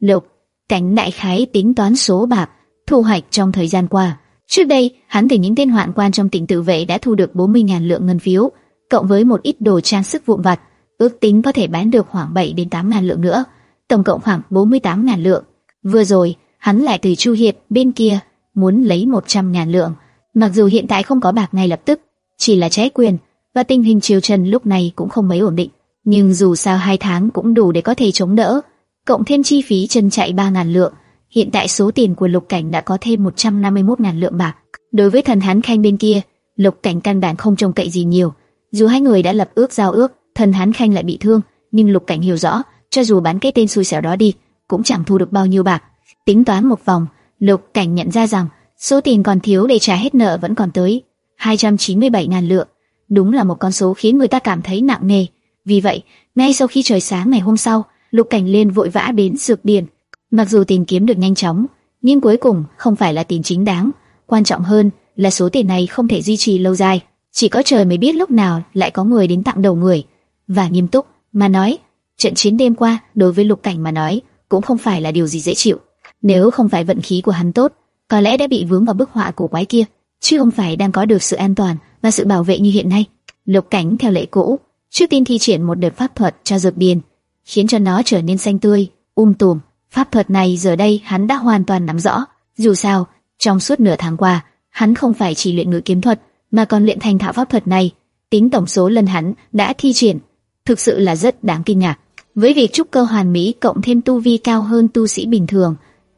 Lục Cảnh đại khái tính toán số bạc thu hoạch trong thời gian qua. Trước đây, hắn từ những tên hoạn quan trong tỉnh tự vệ đã thu được 40.000 lượng ngân phiếu, cộng với một ít đồ trang sức vụn vặt, ước tính có thể bán được khoảng 7 đến 8 ngàn lượng nữa, tổng cộng khoảng 48 ngàn lượng. Vừa rồi, hắn lại từ Chu Hiệp bên kia muốn lấy 100 ngàn lượng, mặc dù hiện tại không có bạc ngay lập tức, chỉ là trái quyền và tình hình triều trần lúc này cũng không mấy ổn định, nhưng dù sao hai tháng cũng đủ để có thể chống đỡ, cộng thêm chi phí chân chạy 3 ngàn lượng, hiện tại số tiền của Lục Cảnh đã có thêm 151 ngàn lượng bạc. Đối với thần hán khanh bên kia, Lục Cảnh căn bản không trông cậy gì nhiều, dù hai người đã lập ước giao ước, thần hán khanh lại bị thương, nhưng Lục Cảnh hiểu rõ, cho dù bán cái tên xui xẻo đó đi, cũng chẳng thu được bao nhiêu bạc. Tính toán một vòng, Lục Cảnh nhận ra rằng số tiền còn thiếu để trả hết nợ vẫn còn tới 297 ngàn lượng. Đúng là một con số khiến người ta cảm thấy nặng nề. Vì vậy, ngay sau khi trời sáng ngày hôm sau, Lục Cảnh lên vội vã đến dược điền. Mặc dù tìm kiếm được nhanh chóng, nhưng cuối cùng không phải là tiền chính đáng. Quan trọng hơn là số tiền này không thể duy trì lâu dài. Chỉ có trời mới biết lúc nào lại có người đến tặng đầu người. Và nghiêm túc mà nói, trận chiến đêm qua đối với Lục Cảnh mà nói cũng không phải là điều gì dễ chịu. Nếu không phải vận khí của hắn tốt, có lẽ đã bị vướng vào bức họa của quái kia, chứ không phải đang có được sự an toàn và sự bảo vệ như hiện nay. Lục Cảnh theo lệ cũ, trước tiên thi triển một đợt pháp thuật cho dược điền, khiến cho nó trở nên xanh tươi, um tùm. Pháp thuật này giờ đây hắn đã hoàn toàn nắm rõ. Dù sao, trong suốt nửa tháng qua, hắn không phải chỉ luyện ngự kiếm thuật, mà còn luyện thành thạo pháp thuật này. Tính tổng số lần hắn đã thi triển, thực sự là rất đáng kinh ngạc. Với việc trúc cơ hoàn mỹ cộng thêm tu vi cao hơn tu sĩ bình thường,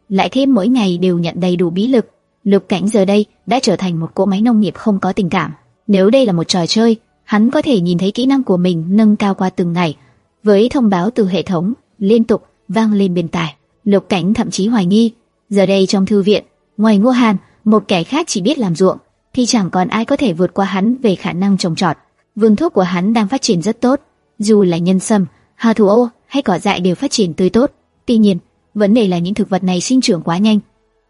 lại thêm mỗi ngày đều nhận đầy đủ bí lực, Lục Cảnh giờ đây đã trở thành một cỗ máy nông nghiệp không có tình cảm. Nếu đây là một trò chơi, hắn có thể nhìn thấy kỹ năng của mình nâng cao qua từng ngày. Với thông báo từ hệ thống liên tục vang lên bên tai, Lục Cảnh thậm chí hoài nghi, giờ đây trong thư viện, ngoài Ngô Hàn, một kẻ khác chỉ biết làm ruộng, thì chẳng còn ai có thể vượt qua hắn về khả năng trồng trọt. Vườn thuốc của hắn đang phát triển rất tốt, dù là nhân sâm, hà thủ ô hay cỏ dại đều phát triển tươi tốt. Tuy nhiên, vấn đề là những thực vật này sinh trưởng quá nhanh,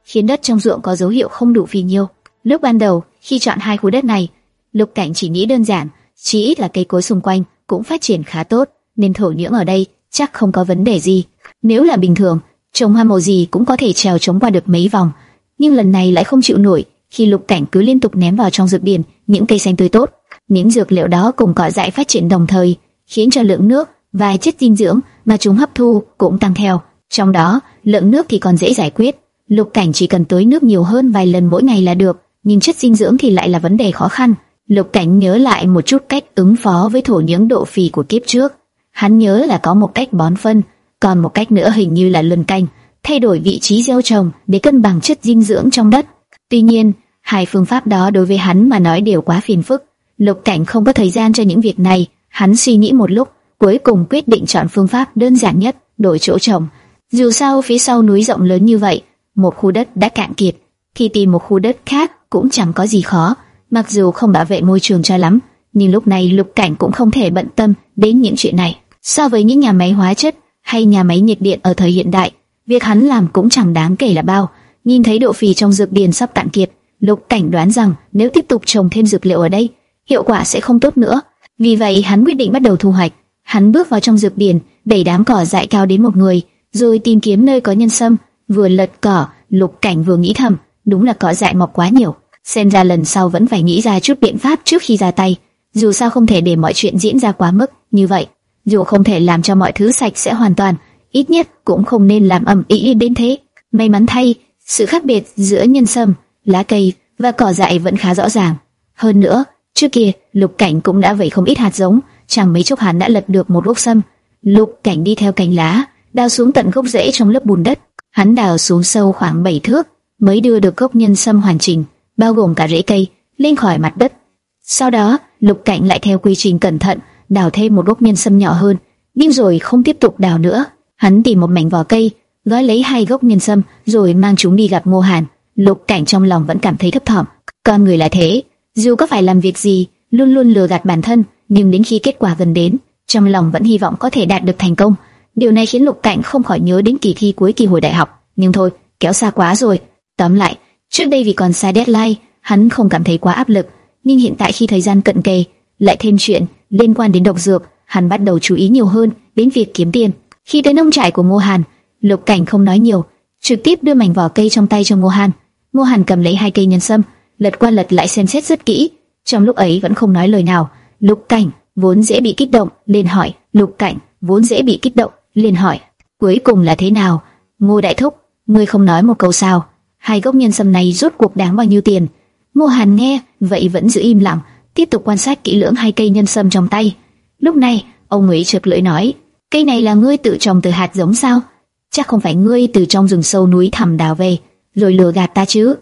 khiến đất trong ruộng có dấu hiệu không đủ phì nhiêu. Lúc ban đầu, khi chọn hai khu đất này, Lục Cảnh chỉ nghĩ đơn giản, chỉ ít là cây cối xung quanh cũng phát triển khá tốt, nên thổ nhưỡng ở đây chắc không có vấn đề gì. Nếu là bình thường, trồng hoa màu gì cũng có thể trèo chống qua được mấy vòng, nhưng lần này lại không chịu nổi khi Lục Cảnh cứ liên tục ném vào trong dược biển những cây xanh tươi tốt. Những dược liệu đó cùng cỏ dại phát triển đồng thời, khiến cho lượng nước và chất dinh dưỡng mà chúng hấp thu cũng tăng theo. Trong đó, lượng nước thì còn dễ giải quyết, Lục Cảnh chỉ cần tưới nước nhiều hơn vài lần mỗi ngày là được, nhưng chất dinh dưỡng thì lại là vấn đề khó khăn. Lục Cảnh nhớ lại một chút cách ứng phó với thổ nhưỡng độ phì của kiếp trước. Hắn nhớ là có một cách bón phân, còn một cách nữa hình như là luân canh, thay đổi vị trí gieo trồng để cân bằng chất dinh dưỡng trong đất. Tuy nhiên, hai phương pháp đó đối với hắn mà nói đều quá phiền phức. Lục Cảnh không có thời gian cho những việc này, hắn suy nghĩ một lúc, cuối cùng quyết định chọn phương pháp đơn giản nhất, đổi chỗ trồng. Dù sao phía sau núi rộng lớn như vậy, một khu đất đã cạn kiệt, thì tìm một khu đất khác cũng chẳng có gì khó. Mặc dù không bảo vệ môi trường cho lắm, nhưng lúc này Lục Cảnh cũng không thể bận tâm đến những chuyện này. So với những nhà máy hóa chất hay nhà máy nhiệt điện ở thời hiện đại, việc hắn làm cũng chẳng đáng kể là bao. Nhìn thấy độ phì trong dược điền sắp cạn kiệt, Lục Cảnh đoán rằng nếu tiếp tục trồng thêm dược liệu ở đây, hiệu quả sẽ không tốt nữa. Vì vậy hắn quyết định bắt đầu thu hoạch. Hắn bước vào trong dược điền, đẩy đám cỏ dại cao đến một người, rồi tìm kiếm nơi có nhân sâm, vừa lật cỏ, Lục Cảnh vừa nghĩ thầm, đúng là cỏ dại mọc quá nhiều, xem ra lần sau vẫn phải nghĩ ra chút biện pháp trước khi ra tay. Dù sao không thể để mọi chuyện diễn ra quá mức như vậy, dù không thể làm cho mọi thứ sạch sẽ hoàn toàn, ít nhất cũng không nên làm ẩm ý đến thế. May mắn thay, sự khác biệt giữa nhân sâm, lá cây và cỏ dại vẫn khá rõ ràng. Hơn nữa, trước kia Lục Cảnh cũng đã vẩy không ít hạt giống, chẳng mấy chốc hắn đã lật được một gốc sâm. Lục Cảnh đi theo cành lá, đào xuống tận gốc rễ trong lớp bùn đất, Hắn đào xuống sâu khoảng 7 thước mới đưa được gốc nhân sâm hoàn chỉnh, bao gồm cả rễ cây, lên khỏi mặt đất. Sau đó, Lục Cảnh lại theo quy trình cẩn thận, đào thêm một gốc nhân sâm nhỏ hơn, nhưng rồi không tiếp tục đào nữa. Hắn tìm một mảnh vỏ cây, gói lấy hai gốc nhân sâm, rồi mang chúng đi gặp Ngô Hàn. Lục Cảnh trong lòng vẫn cảm thấy thấp thỏm. Con người là thế, dù có phải làm việc gì, luôn luôn lừa gạt bản thân, nhưng đến khi kết quả gần đến, trong lòng vẫn hy vọng có thể đạt được thành công. Điều này khiến Lục Cảnh không khỏi nhớ đến kỳ thi cuối kỳ hồi đại học, nhưng thôi, kéo xa quá rồi. Tóm lại, trước đây vì còn xa deadline, hắn không cảm thấy quá áp lực, nhưng hiện tại khi thời gian cận kề, lại thêm chuyện liên quan đến độc dược, hắn bắt đầu chú ý nhiều hơn đến việc kiếm tiền. Khi tới nông trại của Ngô Hàn, Lục Cảnh không nói nhiều, trực tiếp đưa mảnh vỏ cây trong tay cho Ngô Hàn. Ngô Hàn cầm lấy hai cây nhân sâm, lật qua lật lại xem xét rất kỹ, trong lúc ấy vẫn không nói lời nào. Lục Cảnh vốn dễ bị kích động, liền hỏi. Lục Cảnh vốn dễ bị kích động, liền hỏi. Cuối cùng là thế nào? Ngô Đại Thúc, ngươi không nói một câu sao? Hai gốc nhân sâm này rốt cuộc đáng bao nhiêu tiền? Ngô Hàn nghe, vậy vẫn giữ im lặng, tiếp tục quan sát kỹ lưỡng hai cây nhân sâm trong tay. Lúc này, ông Ngụy chợt lưỡi nói, cây này là ngươi tự trồng từ hạt giống sao? Chắc không phải ngươi từ trong rừng sâu núi thẳm đào về, rồi lừa gạt ta chứ?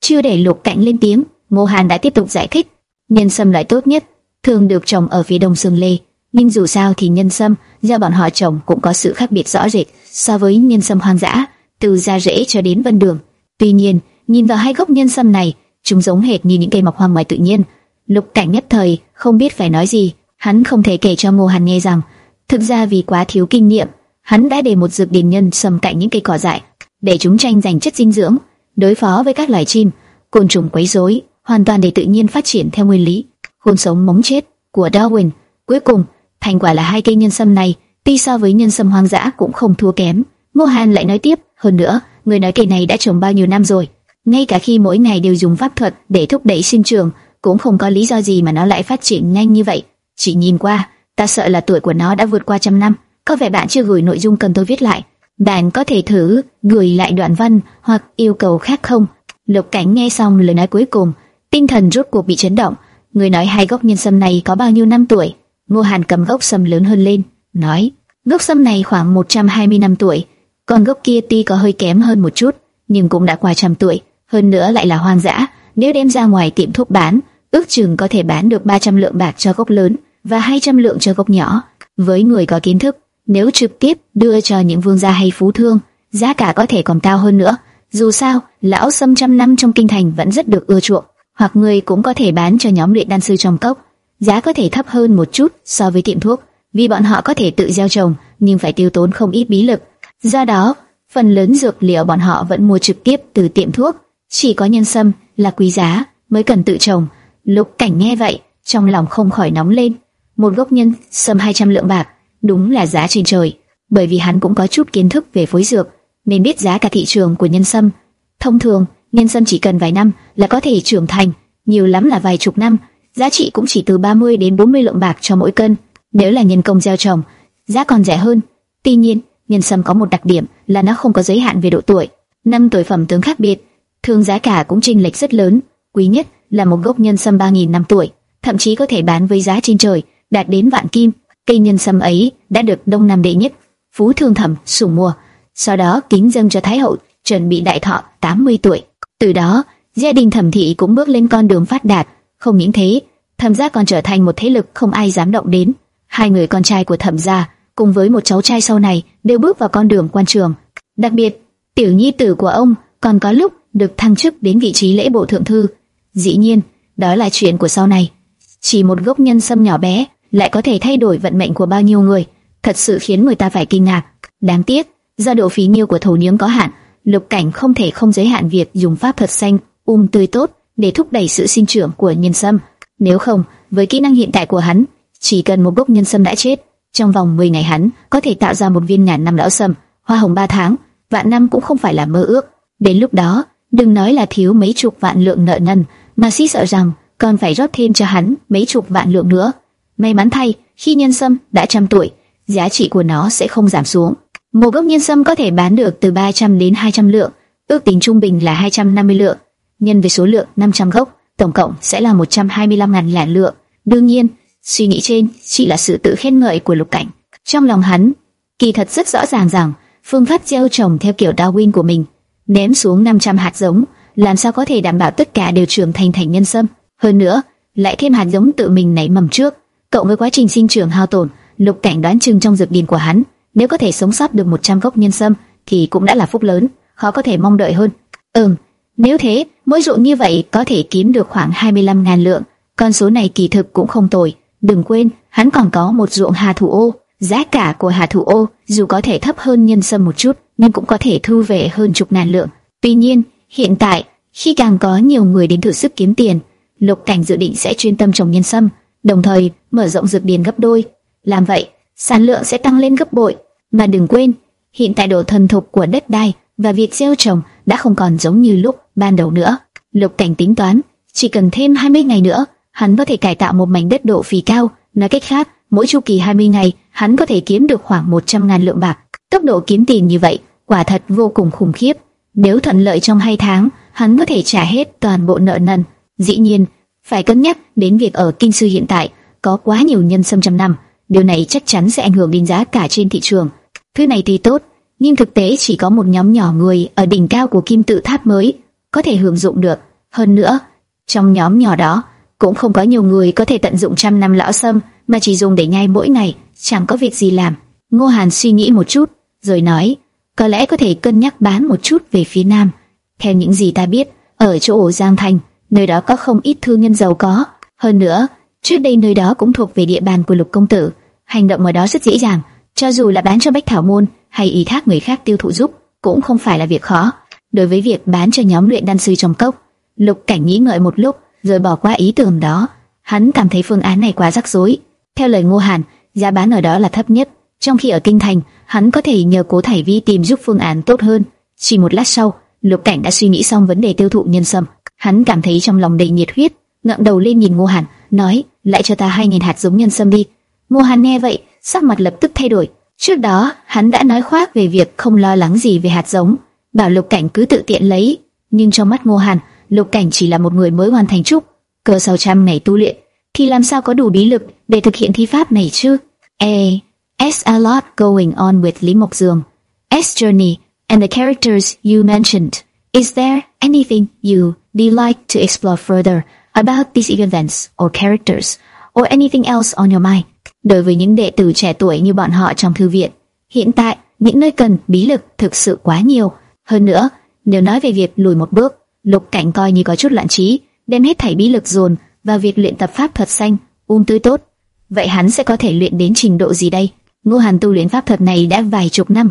Chưa để Lục Cảnh lên tiếng, Ngô Hàn đã tiếp tục giải thích, nhân sâm loại tốt nhất, thường được trồng ở phía đông sương lê, nhưng dù sao thì nhân sâm do bọn họ trồng cũng có sự khác biệt rõ rệt so với nhân sâm hoang dã, từ da rễ cho đến vân đường. Tuy nhiên, nhìn vào hai gốc nhân sâm này, chúng giống hệt như những cây mọc hoang ngoài tự nhiên. Lục Cảnh nhất thời không biết phải nói gì, hắn không thể kể cho Ngô Hàn nghe rằng, thực ra vì quá thiếu kinh nghiệm, hắn đã để một dược điền nhân sâm cạnh những cây cỏ dại, để chúng tranh giành chất dinh dưỡng, đối phó với các loài chim, côn trùng quấy rối, hoàn toàn để tự nhiên phát triển theo nguyên lý khôn sống móng chết của Darwin. Cuối cùng, thành quả là hai cây nhân sâm này, tuy so với nhân sâm hoang dã cũng không thua kém. Ngô Hàn lại nói tiếp, hơn nữa, người nói cây này đã trồng bao nhiêu năm rồi, ngay cả khi mỗi ngày đều dùng pháp thuật để thúc đẩy sinh trưởng, cũng không có lý do gì mà nó lại phát triển nhanh như vậy. Chỉ nhìn qua, ta sợ là tuổi của nó đã vượt qua trăm năm. Có vẻ bạn chưa gửi nội dung cần tôi viết lại. Bạn có thể thử gửi lại đoạn văn hoặc yêu cầu khác không? Lục Cảnh nghe xong lời nói cuối cùng, tinh thần rốt cuộc bị chấn động. Người nói hai gốc nhân sâm này có bao nhiêu năm tuổi? Ngô Hàn cầm gốc sâm lớn hơn lên, nói, gốc sâm này khoảng 120 năm tuổi, còn gốc kia tuy có hơi kém hơn một chút, nhưng cũng đã qua trăm tuổi, hơn nữa lại là hoang dã, nếu đem ra ngoài tiệm thuốc bán, ước chừng có thể bán được 300 lượng bạc cho gốc lớn và 200 lượng cho gốc nhỏ. Với người có kiến thức, nếu trực tiếp đưa cho những vương gia hay phú thương, giá cả có thể còn cao hơn nữa. Dù sao, lão sâm trăm năm trong kinh thành vẫn rất được ưa chuộng, hoặc người cũng có thể bán cho nhóm luyện đan sư trong cốc, giá có thể thấp hơn một chút so với tiệm thuốc, vì bọn họ có thể tự gieo trồng, nhưng phải tiêu tốn không ít bí lực. Do đó, phần lớn dược liệu bọn họ vẫn mua trực tiếp từ tiệm thuốc, chỉ có nhân sâm là quý giá mới cần tự trồng. Lục Cảnh nghe vậy, trong lòng không khỏi nóng lên. Một gốc nhân sâm 200 lượng bạc, đúng là giá trên trời. Bởi vì hắn cũng có chút kiến thức về phối dược, nên biết giá cả thị trường của nhân sâm. Thông thường, nhân sâm chỉ cần vài năm là có thể trưởng thành, nhiều lắm là vài chục năm, giá trị cũng chỉ từ 30 đến 40 lượng bạc cho mỗi cân. Nếu là nhân công gieo trồng, giá còn rẻ hơn. Tuy nhiên, nhân sâm có một đặc điểm là nó không có giới hạn về độ tuổi. Năm tuổi phẩm tướng khác biệt, thường giá cả cũng chênh lệch rất lớn. Quý nhất là một gốc nhân sâm 3000 năm tuổi, thậm chí có thể bán với giá trên trời, đạt đến vạn kim. Cây nhân sâm ấy đã được Đông Nam đệ nhất Phú Thương Thẩm sủng mua, sau đó kính dâng cho Thái hậu chuẩn bị đại thọ 80 tuổi. Từ đó, gia đình Thẩm thị cũng bước lên con đường phát đạt. Không những thế, Thẩm gia còn trở thành một thế lực không ai dám động đến. Hai người con trai của Thẩm gia cùng với một cháu trai sau này đều bước vào con đường quan trường. Đặc biệt, tiểu nhi tử của ông còn có lúc được thăng chức đến vị trí lễ bộ thượng thư. Dĩ nhiên, đó là chuyện của sau này. Chỉ một gốc nhân sâm nhỏ bé lại có thể thay đổi vận mệnh của bao nhiêu người, thật sự khiến người ta phải kinh ngạc. Đáng tiếc, do độ phí nhiêu của thổ nhưỡng có hạn, Lục Cảnh không thể không giới hạn việc dùng pháp thuật xanh, um tươi tốt để thúc đẩy sự sinh trưởng của nhân sâm. Nếu không, với kỹ năng hiện tại của hắn, chỉ cần một gốc nhân sâm đã chết, trong vòng 10 ngày hắn có thể tạo ra một viên ngàn năm lão sâm, hoa hồng 3 tháng, vạn năm cũng không phải là mơ ước. Đến lúc đó, đừng nói là thiếu mấy chục vạn lượng nợ nần, mà sĩ sợ rằng còn phải rót thêm cho hắn mấy chục vạn lượng nữa. May mắn thay, khi nhân sâm đã trăm tuổi, giá trị của nó sẽ không giảm xuống. Một gốc nhân sâm có thể bán được từ 300 đến 200 lượng, ước tính trung bình là 250 lượng, nhân với số lượng 500 gốc, tổng cộng sẽ là 125.000 lẻ lượng. Đương nhiên, suy nghĩ trên chỉ là sự tự khen ngợi của Lục Cảnh. Trong lòng hắn, kỳ thật rất rõ ràng rằng phương pháp gieo trồng theo kiểu Darwin của mình, ném xuống 500 hạt giống, làm sao có thể đảm bảo tất cả đều trưởng thành thành nhân sâm. Hơn nữa, lại thêm hạt giống tự mình nảy mầm trước, cộng với quá trình sinh trưởng hao tổn, Lục Cảnh đoán chừng trong dược điền của hắn, nếu có thể sống sót được 100 gốc nhân sâm thì cũng đã là phúc lớn, khó có thể mong đợi hơn. Ừm, nếu thế, mỗi ruộng như vậy có thể kiếm được khoảng 25.000 lượng, con số này kỳ thực cũng không tồi. Đừng quên, hắn còn có một ruộng hà thủ ô, giá cả của hà thủ ô dù có thể thấp hơn nhân sâm một chút, nhưng cũng có thể thu về hơn chục ngàn lượng. Tuy nhiên, hiện tại, khi càng có nhiều người đến thử sức kiếm tiền, Lục Cảnh dự định sẽ chuyên tâm trồng nhân sâm, đồng thời mở rộng dược điền gấp đôi. Làm vậy, sản lượng sẽ tăng lên gấp bội. Mà đừng quên, hiện tại độ thuần thục của đất đai và việc gieo trồng đã không còn giống như lúc ban đầu nữa. Lục Cảnh tính toán, chỉ cần thêm 20 ngày nữa, hắn có thể cải tạo một mảnh đất độ phì cao. Nói cách khác, mỗi chu kỳ 20 ngày, hắn có thể kiếm được khoảng 100 ngàn lượng bạc. Tốc độ kiếm tiền như vậy, quả thật vô cùng khủng khiếp. Nếu thuận lợi trong 2 tháng, hắn có thể trả hết toàn bộ nợ nần. Dĩ nhiên, phải cân nhắc đến việc ở kinh sư hiện tại có quá nhiều nhân sâm trăm năm, điều này chắc chắn sẽ ảnh hưởng đến giá cả trên thị trường. Thứ này thì tốt, nhưng thực tế chỉ có một nhóm nhỏ người ở đỉnh cao của kim tự tháp mới có thể hưởng dụng được. Hơn nữa, trong nhóm nhỏ đó cũng không có nhiều người có thể tận dụng trăm năm lão sâm mà chỉ dùng để nhai mỗi ngày, chẳng có việc gì làm. Ngô Hàn suy nghĩ một chút, rồi nói, có lẽ có thể cân nhắc bán một chút về phía nam. Theo những gì ta biết, ở chỗ ổ Giang Thành, nơi đó có không ít thương nhân giàu có. Hơn nữa, trước đây nơi đó cũng thuộc về địa bàn của Lục công tử, hành động ở đó rất dễ dàng, cho dù là bán cho Bách Thảo môn hay ý thác người khác tiêu thụ giúp, cũng không phải là việc khó. Đối với việc bán cho nhóm luyện đan sư trong cốc, Lục Cảnh nghĩ ngợi một lúc, rồi bỏ qua ý tưởng đó. Hắn cảm thấy phương án này quá rắc rối. Theo lời Ngô Hàn, giá bán ở đó là thấp nhất, trong khi ở kinh thành, hắn có thể nhờ Cố Thải Vi tìm giúp phương án tốt hơn. Chỉ một lát sau, Lục Cảnh đã suy nghĩ xong vấn đề tiêu thụ nhân sâm. Hắn cảm thấy trong lòng đầy nhiệt huyết, ngẩng đầu lên nhìn Ngô Hàn, nói: "Lại cho ta hai nghìn hạt giống nhân sâm đi." Ngô Hàn nghe vậy, sắc mặt lập tức thay đổi. Trước đó, hắn đã nói khoác về việc không lo lắng gì về hạt giống, bảo Lục Cảnh cứ tự tiện lấy, nhưng trong mắt Ngô Hàn, Lục Cảnh chỉ là một người mới hoàn thành trúc, cơ sau trăm ngày tu luyện, thì làm sao có đủ bí lực để thực hiện thi pháp này chứ? A. S a lot going on with Lý Mộc Dương. S journey and the characters you mentioned. Is there anything you would like to explore further about these events or characters, or anything else on your mind? Đối với những đệ tử trẻ tuổi như bọn họ trong thư viện, hiện tại những nơi cần bí lực thực sự quá nhiều. Hơn nữa, nếu nói về việc lùi một bước, Lục Cảnh coi như có chút loạn trí, đem hết thảy bí lực dồn vào việc luyện tập pháp thuật xanh, um tươi tốt. Vậy hắn sẽ có thể luyện đến trình độ gì đây? Ngô Hàn tu luyện pháp thuật này đã vài chục năm,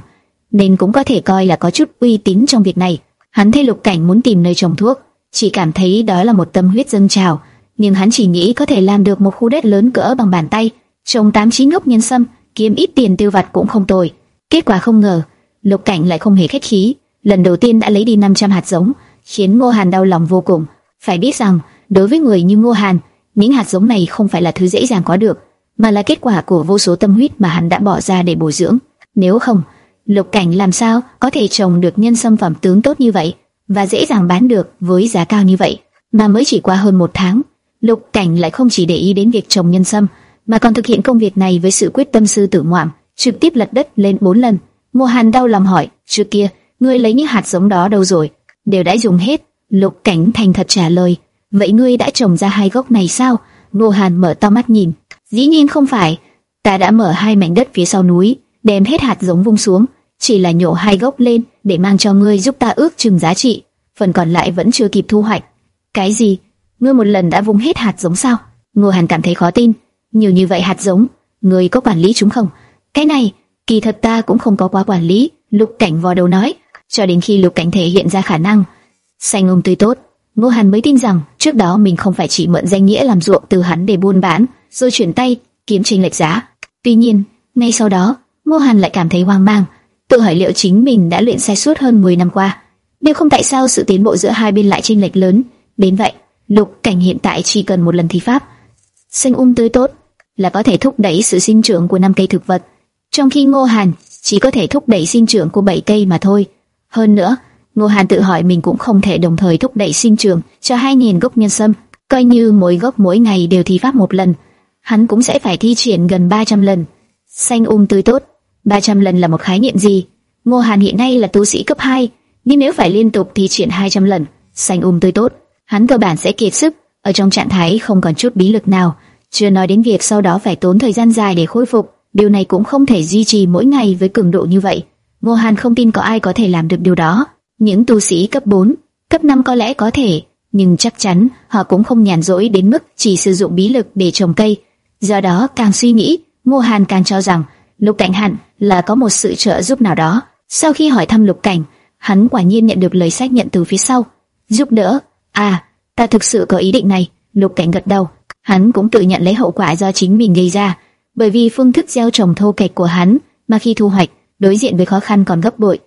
nên cũng có thể coi là có chút uy tín trong việc này. Hắn thấy Lục Cảnh muốn tìm nơi trồng thuốc, chỉ cảm thấy đó là một tâm huyết dâng trào, nhưng hắn chỉ nghĩ có thể làm được một khu đất lớn cỡ bằng bàn tay, trồng tám chín gốc nhân sâm, kiếm ít tiền tiêu vặt cũng không tồi. Kết quả không ngờ, Lục Cảnh lại không hề khách khí, lần đầu tiên đã lấy đi 500 hạt giống, khiến Ngô Hàn đau lòng vô cùng. Phải biết rằng, đối với người như Ngô Hàn, những hạt giống này không phải là thứ dễ dàng có được, mà là kết quả của vô số tâm huyết mà hắn đã bỏ ra để bồi dưỡng. Nếu không, Lục Cảnh làm sao có thể trồng được nhân sâm phẩm tướng tốt như vậy và dễ dàng bán được với giá cao như vậy? Mà mới chỉ qua hơn một tháng, Lục Cảnh lại không chỉ để ý đến việc trồng nhân sâm, mà còn thực hiện công việc này với sự quyết tâm sư tử ngoạm, trực tiếp lật đất lên bốn lần. Ngô Hàn đau lòng hỏi, trước kia, ngươi lấy những hạt giống đó đâu rồi? Đều đã dùng hết. Lục Cảnh thành thật trả lời, vậy ngươi đã trồng ra hai gốc này sao? Ngô Hàn mở to mắt nhìn, dĩ nhiên không phải, ta đã mở hai mảnh đất phía sau núi, đem hết hạt giống vung xuống, chỉ là nhổ hai gốc lên để mang cho ngươi giúp ta ước chừng giá trị, phần còn lại vẫn chưa kịp thu hoạch. Cái gì? Ngươi một lần đã vung hết hạt giống sao? Ngô Hàn cảm thấy khó tin, nhiều như vậy hạt giống, ngươi có quản lý chúng không? Cái này, kỳ thật ta cũng không có quá quản lý, Lục Cảnh vò đầu nói, cho đến khi Lục Cảnh thể hiện ra khả năng xanh ôm tươi tốt, Ngô Hàn mới tin rằng trước đó mình không phải chỉ mượn danh nghĩa làm ruộng từ hắn để buôn bán, rồi chuyển tay kiếm chênh lệch giá. Tuy nhiên, ngay sau đó, Ngô Hàn lại cảm thấy hoang mang, tự hỏi liệu chính mình đã luyện sai suốt hơn 10 năm qua, nếu không tại sao sự tiến bộ giữa hai bên lại chênh lệch lớn đến vậy. Lục Cảnh hiện tại chỉ cần một lần thi pháp, sinh um tươi tốt là có thể thúc đẩy sự sinh trưởng của năm cây thực vật, trong khi Ngô Hàn chỉ có thể thúc đẩy sinh trưởng của bảy cây mà thôi. Hơn nữa, Ngô Hàn tự hỏi mình cũng không thể đồng thời thúc đẩy sinh trưởng cho hai nghìn gốc nhân sâm, coi như mỗi gốc mỗi ngày đều thi pháp một lần, hắn cũng sẽ phải thi triển gần 300 lần. Xanh um tươi tốt, 300 lần là một khái niệm gì? Ngô Hàn hiện nay là tu sĩ cấp 2, nhưng nếu phải liên tục thì chuyển 200 lần, xanh um tươi tốt, hắn cơ bản sẽ kiệt sức, ở trong trạng thái không còn chút bí lực nào, chưa nói đến việc sau đó phải tốn thời gian dài để khôi phục, điều này cũng không thể duy trì mỗi ngày với cường độ như vậy. Ngô Hàn không tin có ai có thể làm được điều đó. Những tu sĩ cấp 4, cấp 5 có lẽ có thể, nhưng chắc chắn họ cũng không nhàn rỗi đến mức chỉ sử dụng bí lực để trồng cây. Do đó càng suy nghĩ, Ngô Hàn càng cho rằng Lục Cảnh hẳn là có một sự trợ giúp nào đó. Sau khi hỏi thăm Lục Cảnh, hắn quả nhiên nhận được lời xác nhận từ phía sau. Giúp đỡ, à, ta thực sự có ý định này. Lục Cảnh gật đầu, hắn cũng tự nhận lấy hậu quả do chính mình gây ra, bởi vì phương thức gieo trồng thô kệch của hắn, mà khi thu hoạch đối diện với khó khăn còn gấp bội.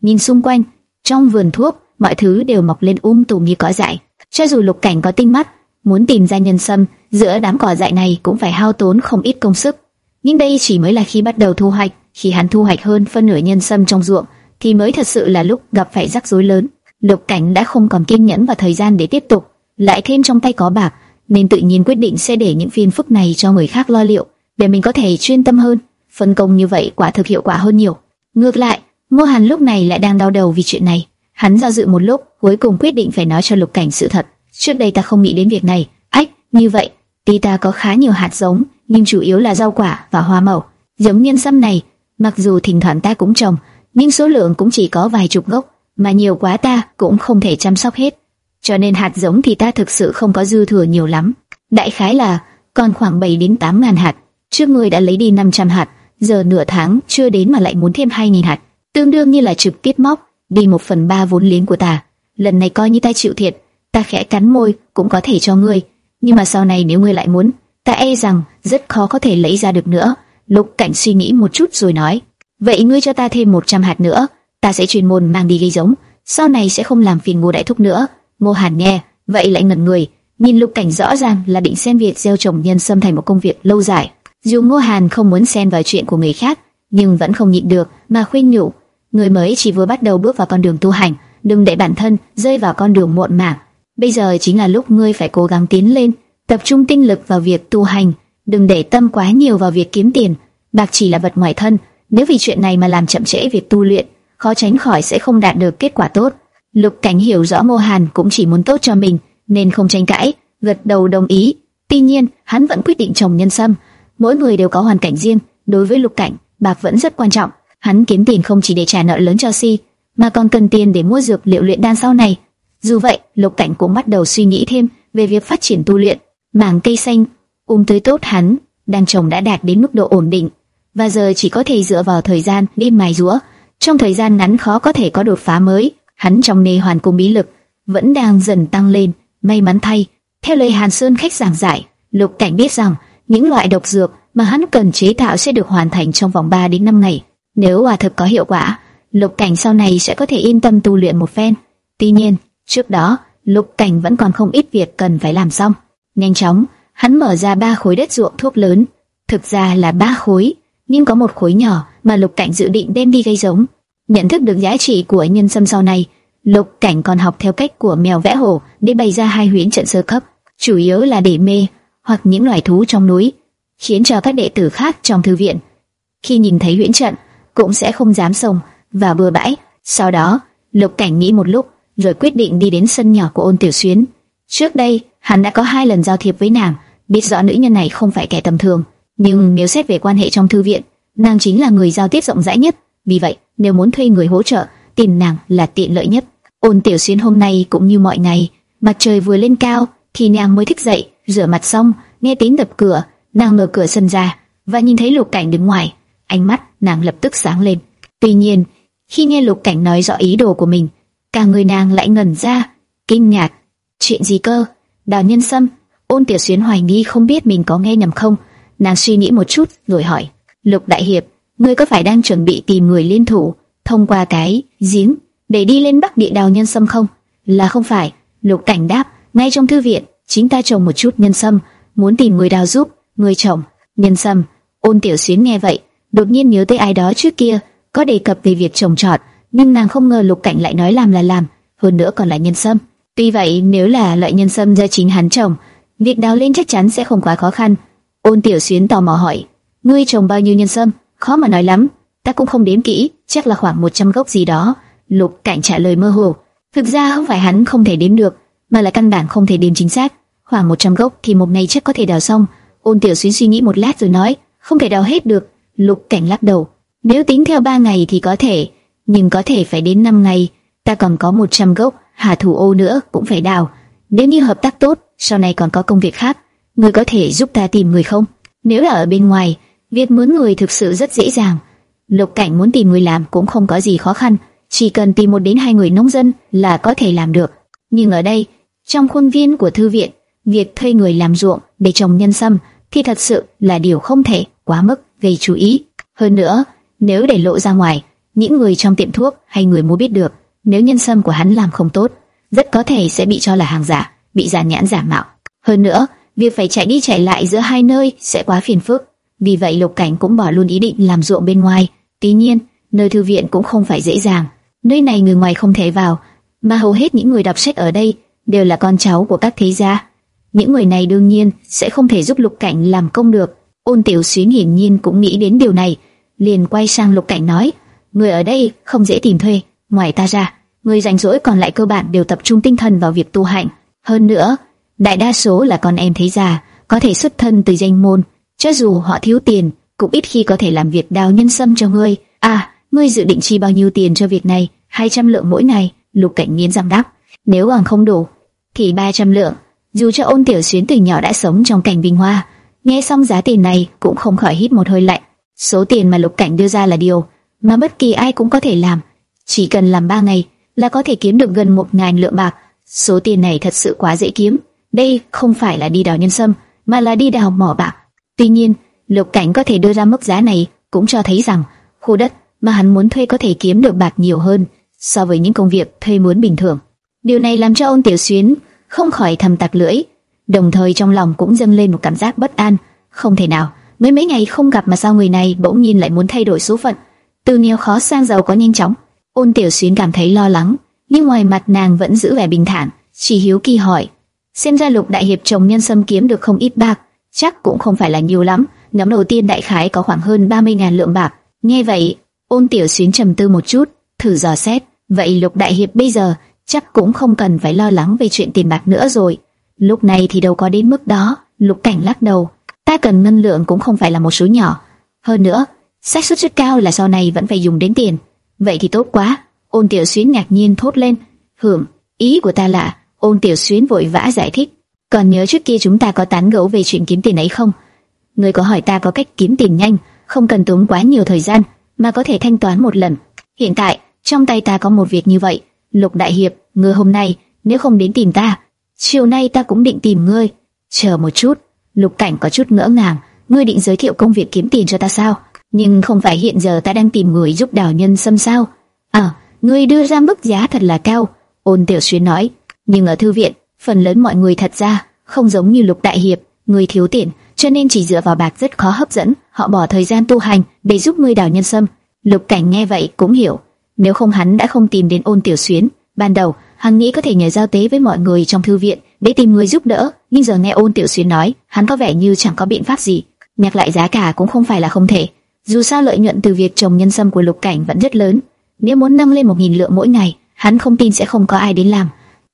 Nhìn xung quanh, trong vườn thuốc, mọi thứ đều mọc lên um tùm như cỏ dại. Cho dù Lục Cảnh có tinh mắt, muốn tìm ra nhân sâm giữa đám cỏ dại này cũng phải hao tốn không ít công sức. Nhưng đây chỉ mới là khi bắt đầu thu hoạch, khi hắn thu hoạch hơn phân nửa nhân sâm trong ruộng, thì mới thật sự là lúc gặp phải rắc rối lớn. Lục Cảnh đã không còn kiên nhẫn và thời gian để tiếp tục, lại thêm trong tay có bạc, nên tự nhiên quyết định sẽ để những phiền phức này cho người khác lo liệu, để mình có thể chuyên tâm hơn. Phân công như vậy quả thực hiệu quả hơn nhiều. Ngược lại, Ngô Hàn lúc này lại đang đau đầu vì chuyện này. Hắn do dự một lúc, cuối cùng quyết định phải nói cho Lục Cảnh sự thật. Trước đây ta không nghĩ đến việc này. Ách, như vậy, tuy ta có khá nhiều hạt giống, nhưng chủ yếu là rau quả và hoa màu. Giống nhân sâm này, mặc dù thỉnh thoảng ta cũng trồng, nhưng số lượng cũng chỉ có vài chục gốc, mà nhiều quá ta cũng không thể chăm sóc hết. Cho nên hạt giống thì ta thực sự không có dư thừa nhiều lắm. Đại khái là còn khoảng 7 đến 8 ngàn hạt. Trước người đã lấy đi 500 hạt, giờ nửa tháng chưa đến mà lại muốn thêm 2 nghìn hạt, tương đương như là trực tiếp móc đi một phần ba vốn liếng của ta. Lần này coi như ta chịu thiệt, ta khẽ cắn môi cũng có thể cho ngươi, nhưng mà sau này nếu ngươi lại muốn, ta e rằng rất khó có thể lấy ra được nữa. Lục Cảnh suy nghĩ một chút rồi nói, vậy ngươi cho ta thêm 100 hạt nữa, ta sẽ chuyên môn mang đi gây giống, sau này sẽ không làm phiền Ngô Đại Thúc nữa. Ngô Hàn nghe, vậy lại ngẩn người, nhìn Lục Cảnh rõ ràng là định xem việc gieo trồng nhân sâm thành một công việc lâu dài. Dù Ngô Hàn không muốn xen vào chuyện của người khác, nhưng vẫn không nhịn được mà khuyên nhủ, người mới chỉ vừa bắt đầu bước vào con đường tu hành, đừng để bản thân rơi vào con đường muộn màng. Bây giờ chính là lúc ngươi phải cố gắng tiến lên, tập trung tinh lực vào việc tu hành, đừng để tâm quá nhiều vào việc kiếm tiền. Bạc chỉ là vật ngoài thân, nếu vì chuyện này mà làm chậm trễ việc tu luyện, khó tránh khỏi sẽ không đạt được kết quả tốt. Lục Cảnh hiểu rõ mô Hàn cũng chỉ muốn tốt cho mình, nên không tranh cãi, gật đầu đồng ý. Tuy nhiên, hắn vẫn quyết định trồng nhân sâm. Mỗi người đều có hoàn cảnh riêng, đối với Lục Cảnh, bạc vẫn rất quan trọng. Hắn kiếm tiền không chỉ để trả nợ lớn cho Si, mà còn cần tiền để mua dược liệu luyện đan sau này. Dù vậy, Lục Cảnh cũng bắt đầu suy nghĩ thêm về việc phát triển tu luyện. Mảng cây xanh, um tới tốt hắn đang trồng đã đạt đến mức độ ổn định, và giờ chỉ có thể dựa vào thời gian đi mài rũa. Trong thời gian ngắn khó có thể có đột phá mới, hắn trong nê hoàn cùng bí lực vẫn đang dần tăng lên. May mắn thay, theo lời Hàn Sơn khách giảng giải, Lục Cảnh biết rằng những loại độc dược mà hắn cần chế tạo sẽ được hoàn thành trong vòng 3 đến 5 ngày. Nếu quả thực có hiệu quả, Lục Cảnh sau này sẽ có thể yên tâm tu luyện một phen. Tuy nhiên, trước đó, Lục Cảnh vẫn còn không ít việc cần phải làm xong. Nhanh chóng, hắn mở ra ba khối đất ruộng thuốc lớn, thực ra là ba khối, nhưng có một khối nhỏ mà Lục Cảnh dự định đem đi gây giống. Nhận thức được giá trị của nhân sâm sau này, Lục Cảnh còn học theo cách của mèo vẽ hổ để bày ra hai huyễn trận sơ cấp, chủ yếu là để mê hoặc những loài thú trong núi, khiến cho các đệ tử khác trong thư viện khi nhìn thấy huyễn trận cũng sẽ không dám xông và bừa bãi. Sau đó, Lục Cảnh nghĩ một lúc, rồi quyết định đi đến sân nhỏ của Ôn Tiểu Xuyến. Trước đây, hắn đã có hai lần giao thiệp với nàng, biết rõ nữ nhân này không phải kẻ tầm thường, nhưng nếu xét về quan hệ trong thư viện, nàng chính là người giao tiếp rộng rãi nhất. Vì vậy, nếu muốn thuê người hỗ trợ, tìm nàng là tiện lợi nhất. Ôn Tiểu Xuyên hôm nay cũng như mọi ngày, mặt trời vừa lên cao thì nàng mới thức dậy, rửa mặt xong, nghe tiếng đập cửa, nàng mở cửa sân ra và nhìn thấy Lục Cảnh đứng ngoài, ánh mắt nàng lập tức sáng lên. Tuy nhiên, khi nghe Lục Cảnh nói rõ ý đồ của mình, cả người nàng lại ngẩn ra, kinh ngạc. Chuyện gì cơ? Đào Nhân Sâm? Ôn Tiểu Xuyến hoài nghi không biết mình có nghe nhầm không. Nàng suy nghĩ một chút rồi hỏi: Lục Đại Hiệp, ngươi có phải đang chuẩn bị tìm người liên thủ thông qua cái giếng để đi lên Bắc Địa đào nhân sâm không? Là không phải. Lục Cảnh đáp: ngay trong thư viện, chính ta trồng một chút nhân sâm, muốn tìm người đào giúp, người trồng nhân sâm. Ôn Tiểu Xuyến nghe vậy, đột nhiên nhớ tới ai đó trước kia có đề cập về việc trồng trọt, nhưng nàng không ngờ Lục Cảnh lại nói làm là làm, hơn nữa còn là nhân sâm. Tuy vậy, nếu là loại nhân sâm do chính hắn trồng, việc đào lên chắc chắn sẽ không quá khó khăn. Ôn Tiểu Xuyến tò mò hỏi: "Ngươi trồng bao nhiêu nhân sâm?" "Khó mà nói lắm, ta cũng không đếm kỹ, chắc là khoảng 100 gốc gì đó." Lục Cảnh trả lời mơ hồ. Thực ra không phải hắn không thể đếm được, mà là căn bản không thể đếm chính xác. Khoảng 100 gốc thì một ngày chắc có thể đào xong. Ôn Tiểu Xuyến suy nghĩ một lát rồi nói: "Không thể đào hết được." Lục Cảnh lắc đầu. Nếu tính theo 3 ngày thì có thể, nhưng có thể phải đến 5 ngày. Ta còn có 100 gốc hà thủ ô nữa cũng phải đào. Nếu như hợp tác tốt, sau này còn có công việc khác, người có thể giúp ta tìm người không? Nếu là ở bên ngoài, việc muốn người thực sự rất dễ dàng. Lục Cảnh muốn tìm người làm cũng không có gì khó khăn, chỉ cần tìm một đến hai người nông dân là có thể làm được. Nhưng ở đây, trong khuôn viên của thư viện, việc thuê người làm ruộng để trồng nhân sâm thì thật sự là điều không thể quá mức gây chú ý. Hơn nữa, Nếu để lộ ra ngoài, những người trong tiệm thuốc hay người mua biết được, nếu nhân sâm của hắn làm không tốt, rất có thể sẽ bị cho là hàng giả, bị giàn nhãn giả mạo. Hơn nữa, việc phải chạy đi chạy lại giữa hai nơi sẽ quá phiền phức. Vì vậy Lục Cảnh cũng bỏ luôn ý định làm ruộng bên ngoài. Tuy nhiên, nơi thư viện cũng không phải dễ dàng. Nơi này người ngoài không thể vào, mà hầu hết những người đọc sách ở đây đều là con cháu của các thế gia. Những người này đương nhiên sẽ không thể giúp Lục Cảnh làm công được. Ôn Tiểu Xuyến hiển nhiên cũng nghĩ đến điều này, liền quay sang Lục Cảnh nói: "Người ở đây không dễ tìm thuê, ngoài ta ra, người rảnh rỗi còn lại cơ bản đều tập trung tinh thần vào việc tu hành. Hơn nữa, đại đa số là con em thế gia, có thể xuất thân từ danh môn, cho dù họ thiếu tiền, cũng ít khi có thể làm việc đào nhân sâm cho ngươi. À, ngươi dự định chi bao nhiêu tiền cho việc này? 200 lượng mỗi ngày." Lục Cảnh nghiến răng đáp: "Nếu còn không đủ, thì 300 lượng." Dù cho Ôn Tiểu Xuyến từ nhỏ đã sống trong cảnh bình hoa, nghe xong giá tiền này cũng không khỏi hít một hơi lạnh. Số tiền mà Lục Cảnh đưa ra là điều mà bất kỳ ai cũng có thể làm, chỉ cần làm 3 ngày là có thể kiếm được gần một ngàn lượng bạc. Số tiền này thật sự quá dễ kiếm. Đây không phải là đi đào nhân sâm, mà là đi đào mỏ bạc. Tuy nhiên, Lục Cảnh có thể đưa ra mức giá này cũng cho thấy rằng khu đất mà hắn muốn thuê có thể kiếm được bạc nhiều hơn so với những công việc thuê mướn bình thường. Điều này làm cho Ôn Tiểu Xuyến không khỏi thầm tặc lưỡi, đồng thời trong lòng cũng dâng lên một cảm giác bất an. Không thể nào, mới mấy ngày không gặp mà sao người này bỗng nhiên lại muốn thay đổi số phận, từ nghèo khó sang giàu có nhanh chóng. Ôn Tiểu Xuyên cảm thấy lo lắng, nhưng ngoài mặt nàng vẫn giữ vẻ bình thản, chỉ hiếu kỳ hỏi: xem ra Lục Đại Hiệp trồng nhân sâm kiếm được không ít bạc, chắc cũng không phải là nhiều lắm. Nhóm đầu tiên đại khái có khoảng hơn 30.000 lượng bạc. Nghe vậy, Ôn Tiểu Xuyên trầm tư một chút, thử dò xét, vậy Lục Đại Hiệp bây giờ chắc cũng không cần phải lo lắng về chuyện tiền bạc nữa rồi. Lúc này thì đâu có đến mức đó. Lục Cảnh lắc đầu, ta cần ngân lượng cũng không phải là một số nhỏ. Hơn nữa, xác suất rất cao là sau này vẫn phải dùng đến tiền. Vậy thì tốt quá. Ôn Tiểu Xuyến ngạc nhiên thốt lên. Hưởng, ý của ta là. Ôn Tiểu Xuyến vội vã giải thích. Còn nhớ trước kia chúng ta có tán gẫu về chuyện kiếm tiền ấy không? Người có hỏi ta có cách kiếm tiền nhanh, không cần tốn quá nhiều thời gian, mà có thể thanh toán một lần. Hiện tại, trong tay ta có một việc như vậy. Lục Đại Hiệp, ngươi hôm nay nếu không đến tìm ta, chiều nay ta cũng định tìm ngươi. Chờ một chút, Lục Cảnh có chút ngỡ ngàng, ngươi định giới thiệu công việc kiếm tiền cho ta sao? Nhưng không phải hiện giờ ta đang tìm người giúp đào nhân xâm sao? À, ngươi đưa ra mức giá thật là cao. Ôn Tiểu Xuyên nói, nhưng ở thư viện, phần lớn mọi người thật ra không giống như Lục Đại Hiệp, người thiếu tiền, cho nên chỉ dựa vào bạc rất khó hấp dẫn. Họ bỏ thời gian tu hành để giúp ngươi đào nhân sâm. Lục Cảnh nghe vậy cũng hiểu, nếu không hắn đã không tìm đến Ôn Tiểu Xuyến. Ban đầu, hắn nghĩ có thể nhờ giao tế với mọi người trong thư viện để tìm người giúp đỡ, nhưng giờ nghe Ôn Tiểu Xuyến nói, hắn có vẻ như chẳng có biện pháp gì. Nhắc lại giá cả cũng không phải là không thể. Dù sao lợi nhuận từ việc trồng nhân sâm của Lục Cảnh vẫn rất lớn, nếu muốn nâng lên một nghìn lượng mỗi ngày, hắn không tin sẽ không có ai đến làm.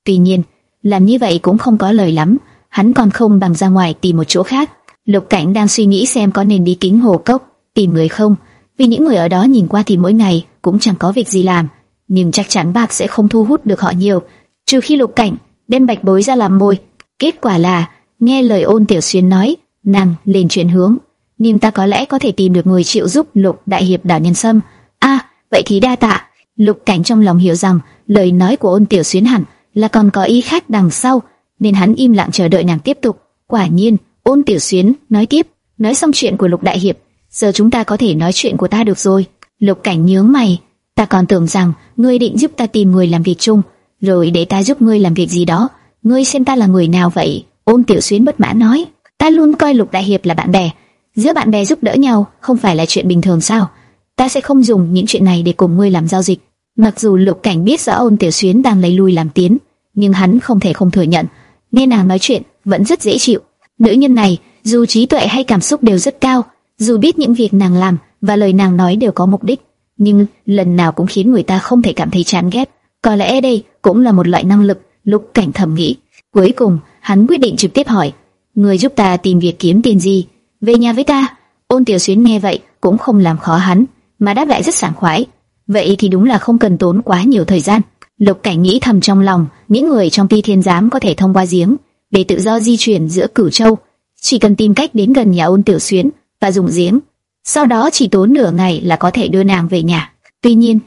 Tuy nhiên, làm như vậy cũng không có lời lắm, hắn còn không bằng ra ngoài tìm một chỗ khác. Lục Cảnh đang suy nghĩ xem có nên đi kính hồ cốc tìm người không, vì những người ở đó nhìn qua thì mỗi ngày cũng chẳng có việc gì làm, nhưng chắc chắn bạc sẽ không thu hút được họ nhiều, trừ khi Lục Cảnh đem bạch bối ra làm môi. Kết quả là, nghe lời ôn tiểu xuyên nói, nàng lên chuyển hướng, nhưng ta có lẽ có thể tìm được người chịu giúp Lục Đại Hiệp đảo nhân sâm. A, vậy thì đa tạ. Lục Cảnh trong lòng hiểu rằng lời nói của ôn tiểu xuyên hẳn là còn có ý khác đằng sau, nên hắn im lặng chờ đợi nàng tiếp tục. Quả nhiên, ôn tiểu xuyên nói tiếp, nói xong chuyện của Lục Đại Hiệp, giờ chúng ta có thể nói chuyện của ta được rồi. Lục Cảnh nhướng mày, ta còn tưởng rằng ngươi định giúp ta tìm người làm việc chung, rồi để ta giúp ngươi làm việc gì đó. Ngươi xem ta là người nào vậy? Ôn Tiểu Xuyến bất mãn nói, ta luôn coi Lục Đại Hiệp là bạn bè, giữa bạn bè giúp đỡ nhau không phải là chuyện bình thường sao? Ta sẽ không dùng những chuyện này để cùng ngươi làm giao dịch. Mặc dù Lục Cảnh biết rõ Ôn Tiểu Xuyến đang lấy lui làm tiến, nhưng hắn không thể không thừa nhận, nghe nàng nói chuyện vẫn rất dễ chịu. Nữ nhân này, dù trí tuệ hay cảm xúc đều rất cao, dù biết những việc nàng làm và lời nàng nói đều có mục đích, nhưng lần nào cũng khiến người ta không thể cảm thấy chán ghét. Có lẽ đây cũng là một loại năng lực, Lục Cảnh thầm nghĩ. Cuối cùng, hắn quyết định trực tiếp hỏi, người giúp ta tìm việc kiếm tiền gì? Về nhà với ta. Ôn Tiểu Xuyến nghe vậy cũng không làm khó hắn, mà đáp lại rất sảng khoái. Vậy thì đúng là không cần tốn quá nhiều thời gian. Lục Cảnh nghĩ thầm trong lòng, những người trong Ti Thiên giám có thể thông qua giếng để tự do di chuyển giữa Cửu Châu, chỉ cần tìm cách đến gần nhà Ôn Tiểu Xuyến và dùng giếng, sau đó chỉ tốn nửa ngày là có thể đưa nàng về nhà. Tuy nhiên,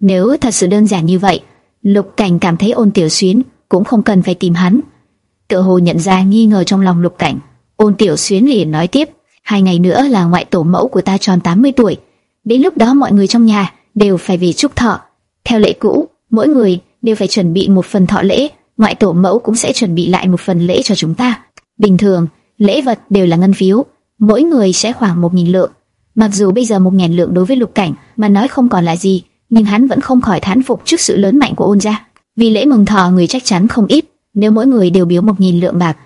nếu thật sự đơn giản như vậy, Lục Cảnh cảm thấy Ôn Tiểu Xuyến cũng không cần phải tìm hắn. Tựa hồ nhận ra nghi ngờ trong lòng Lục Cảnh, Ôn Tiểu Xuyến liền nói tiếp, hai ngày nữa là ngoại tổ mẫu của ta tròn 80 tuổi, Đến lúc đó mọi người trong nhà đều phải về chúc thọ. Theo lệ cũ, mỗi người đều phải chuẩn bị một phần thọ lễ, ngoại tổ mẫu cũng sẽ chuẩn bị lại một phần lễ cho chúng ta. Bình thường, lễ vật đều là ngân phiếu, mỗi người sẽ khoảng một nghìn lượng. Mặc dù bây giờ một ngàn lượng đối với lục cảnh mà nói không còn là gì, nhưng hắn vẫn không khỏi thán phục trước sự lớn mạnh của ôn gia. Vì lễ mừng thọ người chắc chắn không ít, nếu mỗi người đều biếu một nghìn lượng bạc,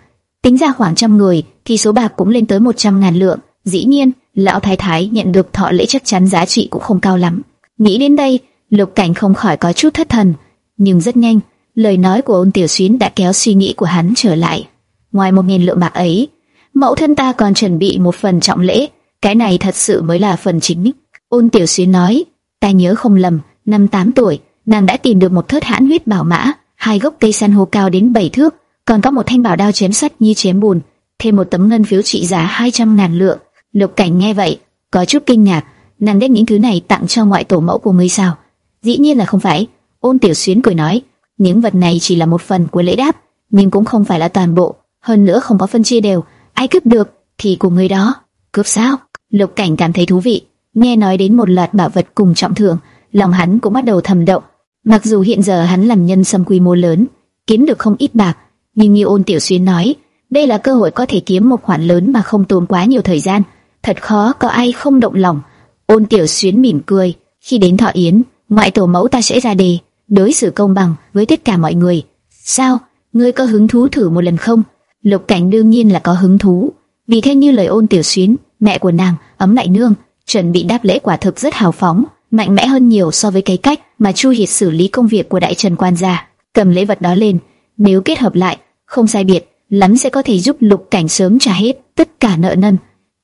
tính ra khoảng trăm người thì số bạc cũng lên tới một trăm ngàn lượng. Dĩ nhiên, lão thái thái nhận được thọ lễ chắc chắn giá trị cũng không cao lắm. Nghĩ đến đây, lục cảnh không khỏi có chút thất thần, nhưng rất nhanh, lời nói của ôn tiểu xuyến đã kéo suy nghĩ của hắn trở lại. Ngoài một nghìn lượng bạc ấy, mẫu thân ta còn chuẩn bị một phần trọng lễ, cái này thật sự mới là phần chính. Ôn tiểu xuyến nói, ta nhớ không lầm, năm tám tuổi, nàng đã tìm được một thớt hãn huyết bảo mã, hai gốc cây san hô cao đến bảy thước, còn có một thanh bảo đao chém sắt như chém bùn, thêm một tấm ngân phiếu trị giá 200 ngàn lượng. Lục Cảnh nghe vậy, có chút kinh ngạc, nàng đem những thứ này tặng cho ngoại tổ mẫu của ngươi sao? Dĩ nhiên là không phải. Ôn Tiểu Xuyến cười nói, những vật này chỉ là một phần của lễ đáp, nhưng cũng không phải là toàn bộ, hơn nữa không có phân chia đều, ai cướp được thì của người đó. Cướp sao? Lục Cảnh cảm thấy thú vị, nghe nói đến một loạt bảo vật cùng trọng thưởng, lòng hắn cũng bắt đầu thầm động. Mặc dù hiện giờ hắn làm nhân sâm quy mô lớn, kiếm được không ít bạc, nhưng như Ôn Tiểu Xuyên nói, đây là cơ hội có thể kiếm một khoản lớn mà không tốn quá nhiều thời gian, thật khó có ai không động lòng. Ôn Tiểu Xuyên mỉm cười, khi đến thọ yến, ngoại tổ mẫu ta sẽ ra đề, đối xử công bằng với tất cả mọi người. Sao, ngươi có hứng thú thử một lần không? Lục Cảnh đương nhiên là có hứng thú, vì theo như lời Ôn Tiểu Xuyên, mẹ của nàng, ấm lại nương, chuẩn bị đáp lễ quả thực rất hào phóng, mạnh mẽ hơn nhiều so với cái cách mà Chu Hiệt xử lý công việc của đại trần quan gia. Cầm lễ vật đó lên, nếu kết hợp lại, không sai biệt, lắm sẽ có thể giúp Lục Cảnh sớm trả hết tất cả nợ nần.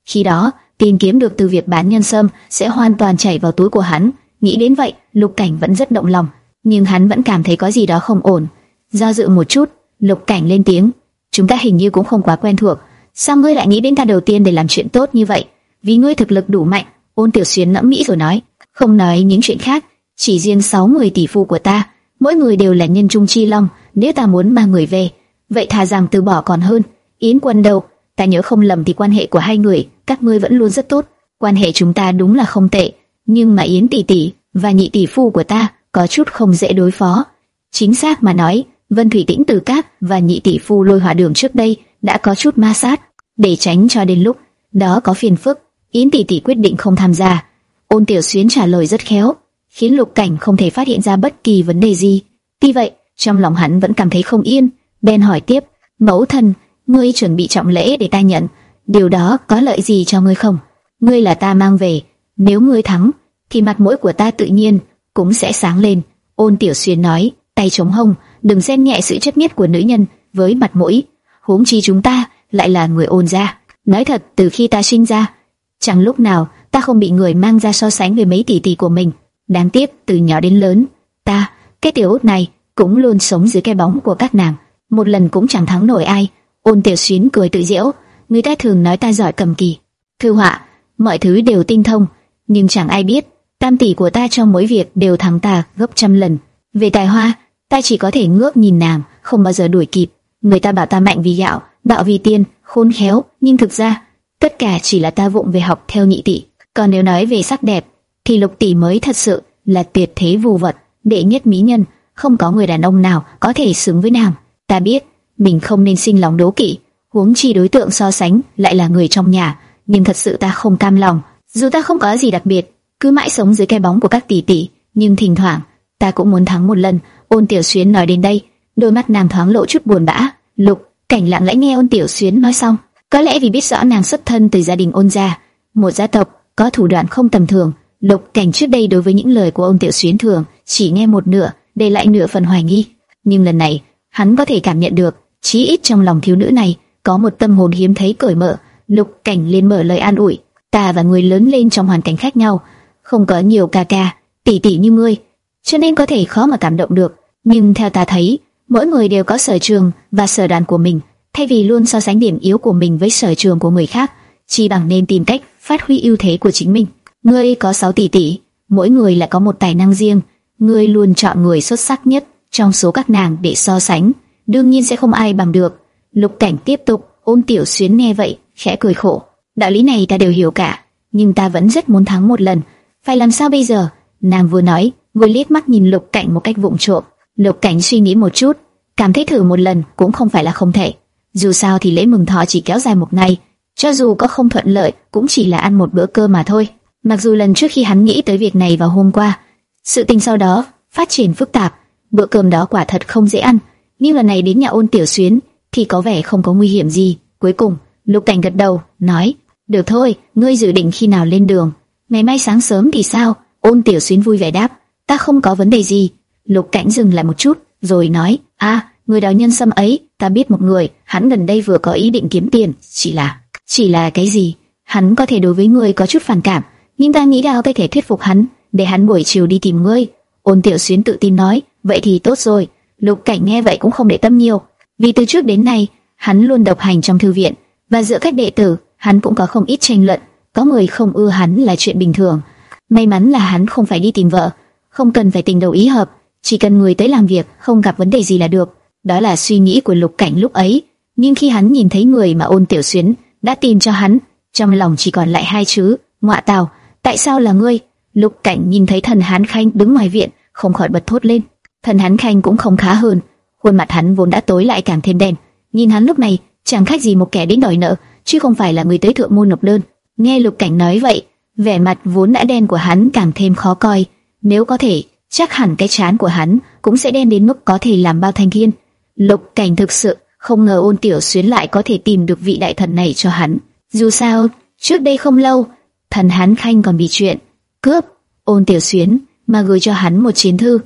Khi đó, tiền kiếm được từ việc bán nhân sâm sẽ hoàn toàn chảy vào túi của hắn. Nghĩ đến vậy, Lục Cảnh vẫn rất động lòng, nhưng hắn vẫn cảm thấy có gì đó không ổn. Do dự một chút, Lục Cảnh lên tiếng, chúng ta hình như cũng không quá quen thuộc. Sao ngươi lại nghĩ đến ta đầu tiên để làm chuyện tốt như vậy? Vì ngươi thực lực đủ mạnh. Ôn Tiểu Xuyên ngẫm nghĩ rồi nói, không nói những chuyện khác, chỉ riêng sáu người tỷ phu của ta, mỗi người đều là nhân trung chi long. Nếu ta muốn mang người về, vậy thà rằng từ bỏ còn hơn. Yến Quân đâu? Ta nhớ không lầm thì quan hệ của hai người, các ngươi vẫn luôn rất tốt. Quan hệ chúng ta đúng là không tệ, nhưng mà Yến tỷ tỷ và nhị tỷ phu của ta có chút không dễ đối phó. Chính xác mà nói, Vân Thủy Tĩnh Từ các và nhị tỷ phu lôi hỏa đường trước đây đã có chút ma sát, để tránh cho đến lúc đó có phiền phức, Yến tỷ tỷ quyết định không tham gia. Ôn Tiểu Xuyến trả lời rất khéo, khiến Lục Cảnh không thể phát hiện ra bất kỳ vấn đề gì. Tuy vậy, trong lòng hắn vẫn cảm thấy không yên, Ben hỏi tiếp, mẫu thân, ngươi chuẩn bị trọng lễ để ta nhận, điều đó có lợi gì cho ngươi không? Ngươi là ta mang về, nếu ngươi thắng, thì mặt mũi của ta tự nhiên cũng sẽ sáng lên. Ôn Tiểu Xuyên nói, tay chống hông, đừng xem nhẹ sự chất miết của nữ nhân với mặt mũi. Huống chi chúng ta lại là người ôn gia. Nói thật, từ khi ta sinh ra, chẳng lúc nào ta không bị người mang ra so sánh với mấy tỷ tỷ của mình. Đáng tiếc, từ nhỏ đến lớn, ta, cái tiểu út này, cũng luôn sống dưới cái bóng của các nàng, một lần cũng chẳng thắng nổi ai. Ôn Tiểu Xuyến cười tự giễu, người ta thường nói ta giỏi cầm kỳ, thư họa, mọi thứ đều tinh thông, nhưng chẳng ai biết, tam tỷ của ta trong mỗi việc đều thắng ta gấp trăm lần. Về tài hoa, ta chỉ có thể ngước nhìn nàng, không bao giờ đuổi kịp. Người ta bảo ta mạnh vì gạo, bạo vì tiên, khôn khéo, nhưng thực ra tất cả chỉ là ta vụng về học theo nhị tỷ. Còn nếu nói về sắc đẹp, thì lục tỷ mới thật sự là tuyệt thế vô vật, đệ nhất mỹ nhân không có người đàn ông nào có thể xứng với nàng. Ta biết mình không nên sinh lòng đố kỵ, huống chi đối tượng so sánh lại là người trong nhà, nhưng thật sự ta không cam lòng. Dù ta không có gì đặc biệt, cứ mãi sống dưới cái bóng của các tỷ tỷ, nhưng thỉnh thoảng ta cũng muốn thắng một lần. Ôn Tiểu Xuyến nói đến đây, đôi mắt nàng thoáng lộ chút buồn bã. Lục Cảnh lặng lẽ nghe Ôn Tiểu Xuyến nói xong, có lẽ vì biết rõ nàng xuất thân từ gia đình Ôn gia, một gia tộc có thủ đoạn không tầm thường. Lục Cảnh trước đây đối với những lời của Ôn Tiểu Xuyến thường chỉ nghe một nửa, để lại nửa phần hoài nghi, nhưng lần này, hắn có thể cảm nhận được, chí ít trong lòng thiếu nữ này có một tâm hồn hiếm thấy cởi mở. Lục Cảnh liền mở lời an ủi, ta và người lớn lên trong hoàn cảnh khác nhau, không có nhiều ca ca, tỷ tỷ như ngươi, cho nên có thể khó mà cảm động được. Nhưng theo ta thấy, mỗi người đều có sở trường và sở đoàn của mình, thay vì luôn so sánh điểm yếu của mình với sở trường của người khác, chỉ bằng nên tìm cách phát huy ưu thế của chính mình. Ngươi có 6 tỷ tỷ, mỗi người lại có một tài năng riêng ngươi luôn chọn người xuất sắc nhất trong số các nàng để so sánh, đương nhiên sẽ không ai bằng được. Lục Cảnh tiếp tục, ôn tiểu xuyến nghe vậy, khẽ cười khổ. Đạo lý này ta đều hiểu cả, nhưng ta vẫn rất muốn thắng một lần. phải làm sao bây giờ? Nàng vừa nói, vừa liếc mắt nhìn Lục Cảnh một cách vụng trộm. Lục Cảnh suy nghĩ một chút, cảm thấy thử một lần cũng không phải là không thể. Dù sao thì lễ mừng thọ chỉ kéo dài một ngày, cho dù có không thuận lợi cũng chỉ là ăn một bữa cơm mà thôi. Mặc dù lần trước khi hắn nghĩ tới việc này vào hôm qua, sự tình sau đó phát triển phức tạp, bữa cơm đó quả thật không dễ ăn, nhưng lần này đến nhà ôn tiểu xuyến thì có vẻ không có nguy hiểm gì. Cuối cùng, Lục Cảnh gật đầu, nói: "Được thôi, ngươi dự định khi nào lên đường? Ngày mai sáng sớm thì sao?" Ôn tiểu xuyến vui vẻ đáp: "Ta không có vấn đề gì." Lục Cảnh dừng lại một chút, rồi nói: "A, người đào nhân sâm ấy, ta biết một người, hắn gần đây vừa có ý định kiếm tiền, chỉ là, chỉ là cái gì? Hắn có thể đối với ngươi có chút phản cảm." nhưng ta nghĩ đào có thể thuyết phục hắn, để hắn buổi chiều đi tìm ngươi. Ôn Tiểu Xuyến tự tin nói, vậy thì tốt rồi. Lục Cảnh nghe vậy cũng không để tâm nhiều, vì từ trước đến nay hắn luôn độc hành trong thư viện, và giữa các đệ tử hắn cũng có không ít tranh luận. Có người không ưa hắn là chuyện bình thường. May mắn là hắn không phải đi tìm vợ, không cần phải tình đầu ý hợp, chỉ cần người tới làm việc không gặp vấn đề gì là được. Đó là suy nghĩ của Lục Cảnh lúc ấy. Nhưng khi hắn nhìn thấy người mà Ôn Tiểu Xuyến đã tìm cho hắn, trong lòng chỉ còn lại hai chữ: ngọa tào tại sao là ngươi? Lục Cảnh nhìn thấy thần Hán Khanh đứng ngoài viện, không khỏi bật thốt lên. Thần hắn Khanh cũng không khá hơn, khuôn mặt hắn vốn đã tối lại càng thêm đen. Nhìn hắn lúc này, chẳng khác gì một kẻ đến đòi nợ, chứ không phải là người tới thượng môn nộp đơn. Nghe Lục Cảnh nói vậy, vẻ mặt vốn đã đen của hắn càng thêm khó coi. Nếu có thể, chắc hẳn cái chán của hắn cũng sẽ đen đến mức có thể làm bao thanh thiên. Lục Cảnh thực sự không ngờ ôn tiểu xuyến lại có thể tìm được vị đại thần này cho hắn. Dù sao, trước đây không lâu, thần hắn Khanh còn bị chuyện cướp ôn tiểu xuyến mà gửi cho hắn một chiến thư,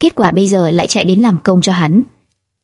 kết quả bây giờ lại chạy đến làm công cho hắn.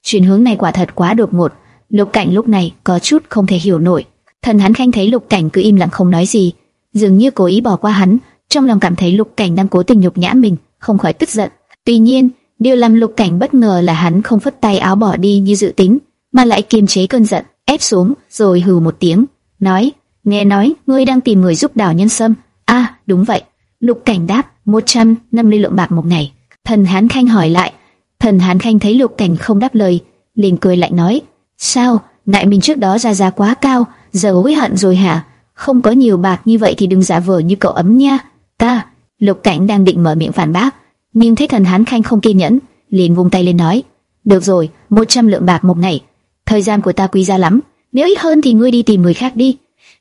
Chuyển hướng này quả thật quá đột ngột, Lục Cảnh lúc này có chút không thể hiểu nổi. Thần hắn Khanh thấy Lục Cảnh cứ im lặng không nói gì, dường như cố ý bỏ qua hắn, trong lòng cảm thấy Lục Cảnh đang cố tình nhục nhã mình, không khỏi tức giận. Tuy nhiên, điều làm Lục Cảnh bất ngờ là hắn không phất tay áo bỏ đi như dự tính, mà lại kiềm chế cơn giận, ép xuống, rồi hừ một tiếng, nói: nghe nói ngươi đang tìm người giúp đào nhân sâm. a à, đúng vậy. Lục Cảnh đáp, 150 lượng bạc một ngày. Thần Hán Khanh hỏi lại. Thần Hán Khanh thấy Lục Cảnh không đáp lời, liền cười lại nói, sao, nại mình trước đó ra giá quá cao, giờ hối hận rồi hả? Không có nhiều bạc như vậy thì đừng giả vờ như cậu ấm nha. Ta, Lục Cảnh đang định mở miệng phản bác, nhưng thấy thần Hán Khanh không kiên nhẫn, liền vung tay lên nói, được rồi, 100 lượng bạc một ngày. Thời gian của ta quý giá lắm, nếu ít hơn thì ngươi đi tìm người khác đi.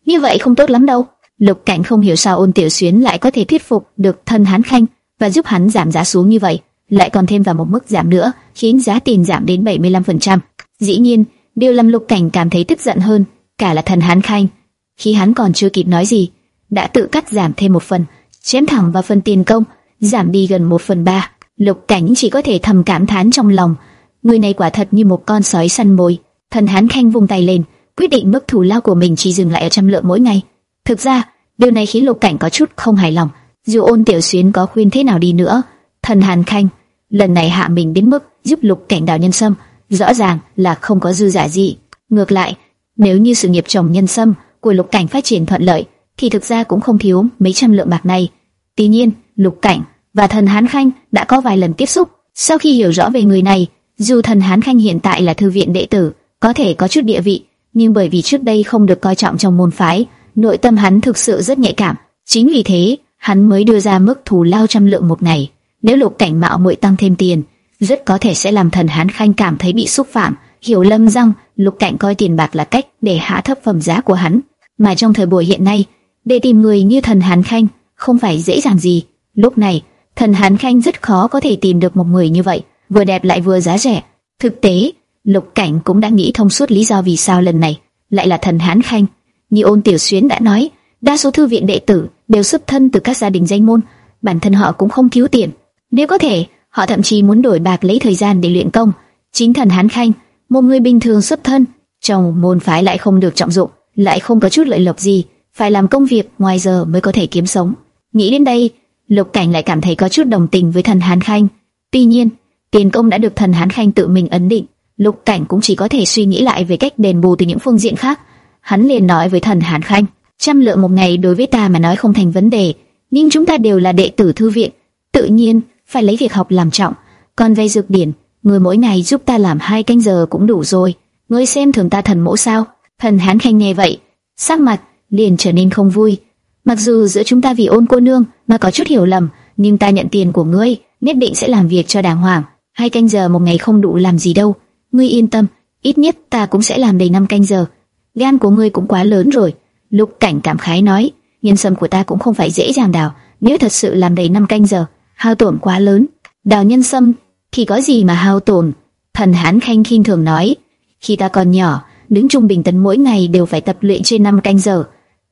Như vậy không tốt lắm đâu. Lục Cảnh không hiểu sao Ôn Tiểu Xuyến lại có thể thuyết phục được thần Hán Khanh và giúp hắn giảm giá xuống như vậy, lại còn thêm vào một mức giảm nữa, khiến giá tiền giảm đến 75%. Dĩ nhiên, điều Lâm Lục Cảnh cảm thấy tức giận hơn, cả là thần Hán Khanh. Khi hắn còn chưa kịp nói gì, đã tự cắt giảm thêm một phần, chém thẳng vào phần tiền công, giảm đi gần một phần ba. Lục Cảnh chỉ có thể thầm cảm thán trong lòng, người này quả thật như một con sói săn mồi. Thần Hán Khanh vung tay lên, quyết định mức thù lao của mình chỉ dừng lại ở trăm lượng mỗi ngày. Thực ra, điều này khiến Lục Cảnh có chút không hài lòng. Dù Ôn Tiểu Xuyến có khuyên thế nào đi nữa, thần Hàn Khanh lần này hạ mình đến mức giúp Lục Cảnh đào nhân sâm, rõ ràng là không có dư giả gì. Ngược lại, nếu như sự nghiệp trồng nhân sâm của Lục Cảnh phát triển thuận lợi, thì thực ra cũng không thiếu mấy trăm lượng bạc này. Tuy nhiên, Lục Cảnh và thần Hán Khanh đã có vài lần tiếp xúc. Sau khi hiểu rõ về người này, dù thần Hán Khanh hiện tại là thư viện đệ tử, có thể có chút địa vị, nhưng bởi vì trước đây không được coi trọng trong môn phái, nội tâm hắn thực sự rất nhạy cảm. Chính vì thế, hắn mới đưa ra mức thù lao trăm lượng một ngày. Nếu lục cảnh mạo muội tăng thêm tiền, rất có thể sẽ làm thần hán khanh cảm thấy bị xúc phạm, hiểu lầm rằng lục cảnh coi tiền bạc là cách để hạ thấp phẩm giá của hắn. Mà trong thời buổi hiện nay, để tìm người như thần hán khanh không phải dễ dàng gì. Lúc này, thần hán khanh rất khó có thể tìm được một người như vậy, vừa đẹp lại vừa giá rẻ. Thực tế, Lục Cảnh cũng đã nghĩ thông suốt lý do vì sao lần này lại là thần Hán Khanh. Như ôn tiểu xuyến đã nói, đa số thư viện đệ tử đều xuất thân từ các gia đình danh môn, bản thân họ cũng không thiếu tiền. Nếu có thể, họ thậm chí muốn đổi bạc lấy thời gian để luyện công. Chính thần Hán Khanh, một người bình thường xuất thân, trong môn phái lại không được trọng dụng, lại không có chút lợi lộc gì, phải làm công việc ngoài giờ mới có thể kiếm sống. Nghĩ đến đây, Lục Cảnh lại cảm thấy có chút đồng tình với thần Hán Khanh. Tuy nhiên, tiền công đã được thần Hán Khanh tự mình ấn định, Lục Cảnh cũng chỉ có thể suy nghĩ lại về cách đền bù từ những phương diện khác. Hắn liền nói với thần hán Khanh, trăm lượng một ngày đối với ta mà nói không thành vấn đề, nhưng chúng ta đều là đệ tử thư viện, tự nhiên phải lấy việc học làm trọng. Còn về dược điển, người mỗi ngày giúp ta làm hai canh giờ cũng đủ rồi. Ngươi xem thường ta thần mẫu sao? Thần Hán Khanh nghe vậy, sắc mặt liền trở nên không vui. Mặc dù giữa chúng ta vì ôn cô nương mà có chút hiểu lầm, nhưng ta nhận tiền của ngươi, nhất định sẽ làm việc cho đàng hoàng. Hai canh giờ một ngày không đủ làm gì đâu. Ngươi yên tâm, ít nhất ta cũng sẽ làm đầy năm canh giờ. Gan của ngươi cũng quá lớn rồi. Lục Cảnh cảm khái nói, nhân sâm của ta cũng không phải dễ dàng đào, nếu thật sự làm đầy năm canh giờ, hao tổn quá lớn. Đào nhân sâm thì có gì mà hao tổn? Thần Hán Khanh khinh thường nói, khi ta còn nhỏ, đứng trung bình tấn mỗi ngày đều phải tập luyện trên năm canh giờ.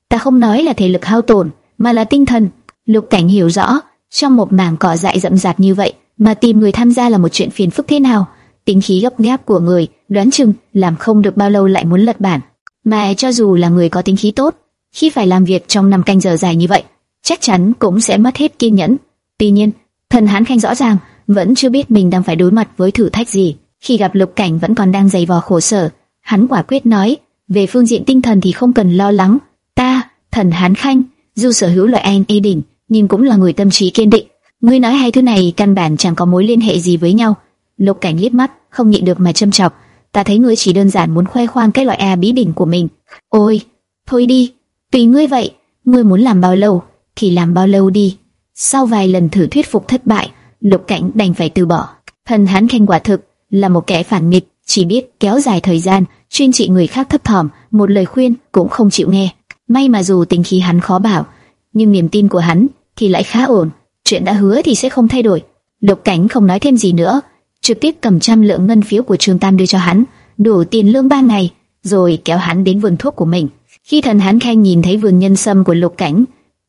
Ta không nói là thể lực hao tổn, mà là tinh thần. Lục Cảnh hiểu rõ, trong một mảng cỏ dại rậm rạp như vậy, mà tìm người tham gia là một chuyện phiền phức thế nào. Tính khí gấp gáp của người, đoán chừng làm không được bao lâu lại muốn lật bản. Mà cho dù là người có tính khí tốt, khi phải làm việc trong năm canh giờ dài như vậy, chắc chắn cũng sẽ mất hết kiên nhẫn. Tuy nhiên, thần hán khanh rõ ràng vẫn chưa biết mình đang phải đối mặt với thử thách gì. Khi gặp lục cảnh vẫn còn đang dày vò khổ sở, hắn quả quyết nói, về phương diện tinh thần thì không cần lo lắng. Ta, thần hán khanh, dù sở hữu loại an y đỉnh, nhưng cũng là người tâm trí kiên định. Ngươi nói hai thứ này căn bản chẳng có mối liên hệ gì với nhau. Lục cảnh liếc mắt, không nhịn được mà châm chọc. Ta thấy ngươi chỉ đơn giản muốn khoe khoang cái loại a bí đỉnh của mình. Ôi, thôi đi, tùy ngươi vậy. Ngươi muốn làm bao lâu thì làm bao lâu đi. Sau vài lần thử thuyết phục thất bại, lục cảnh đành phải từ bỏ. Thần hắn khanh quả thực là một kẻ phản nghịch, chỉ biết kéo dài thời gian, chuyên trị người khác thấp thỏm, một lời khuyên cũng không chịu nghe. May mà dù tình khí hắn khó bảo, nhưng niềm tin của hắn thì lại khá ổn. Chuyện đã hứa thì sẽ không thay đổi. Lục Cảnh không nói thêm gì nữa, trực tiếp cầm trăm lượng ngân phiếu của Trương Tam đưa cho hắn, đủ tiền lương ba ngày, rồi kéo hắn đến vườn thuốc của mình. Khi thần hắn khanh nhìn thấy vườn nhân sâm của Lục Cảnh,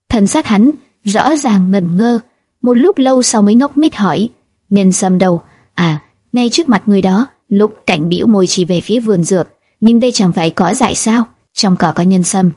thần sắc hắn rõ ràng ngẩn ngơ, một lúc lâu sau mới ngốc mít hỏi: "Nhân sâm đâu?" "À, ngay trước mặt người đó." Lục Cảnh bĩu môi chỉ về phía vườn dược, "Nhưng đây chẳng phải cỏ dại sao? Trong cỏ có nhân sâm."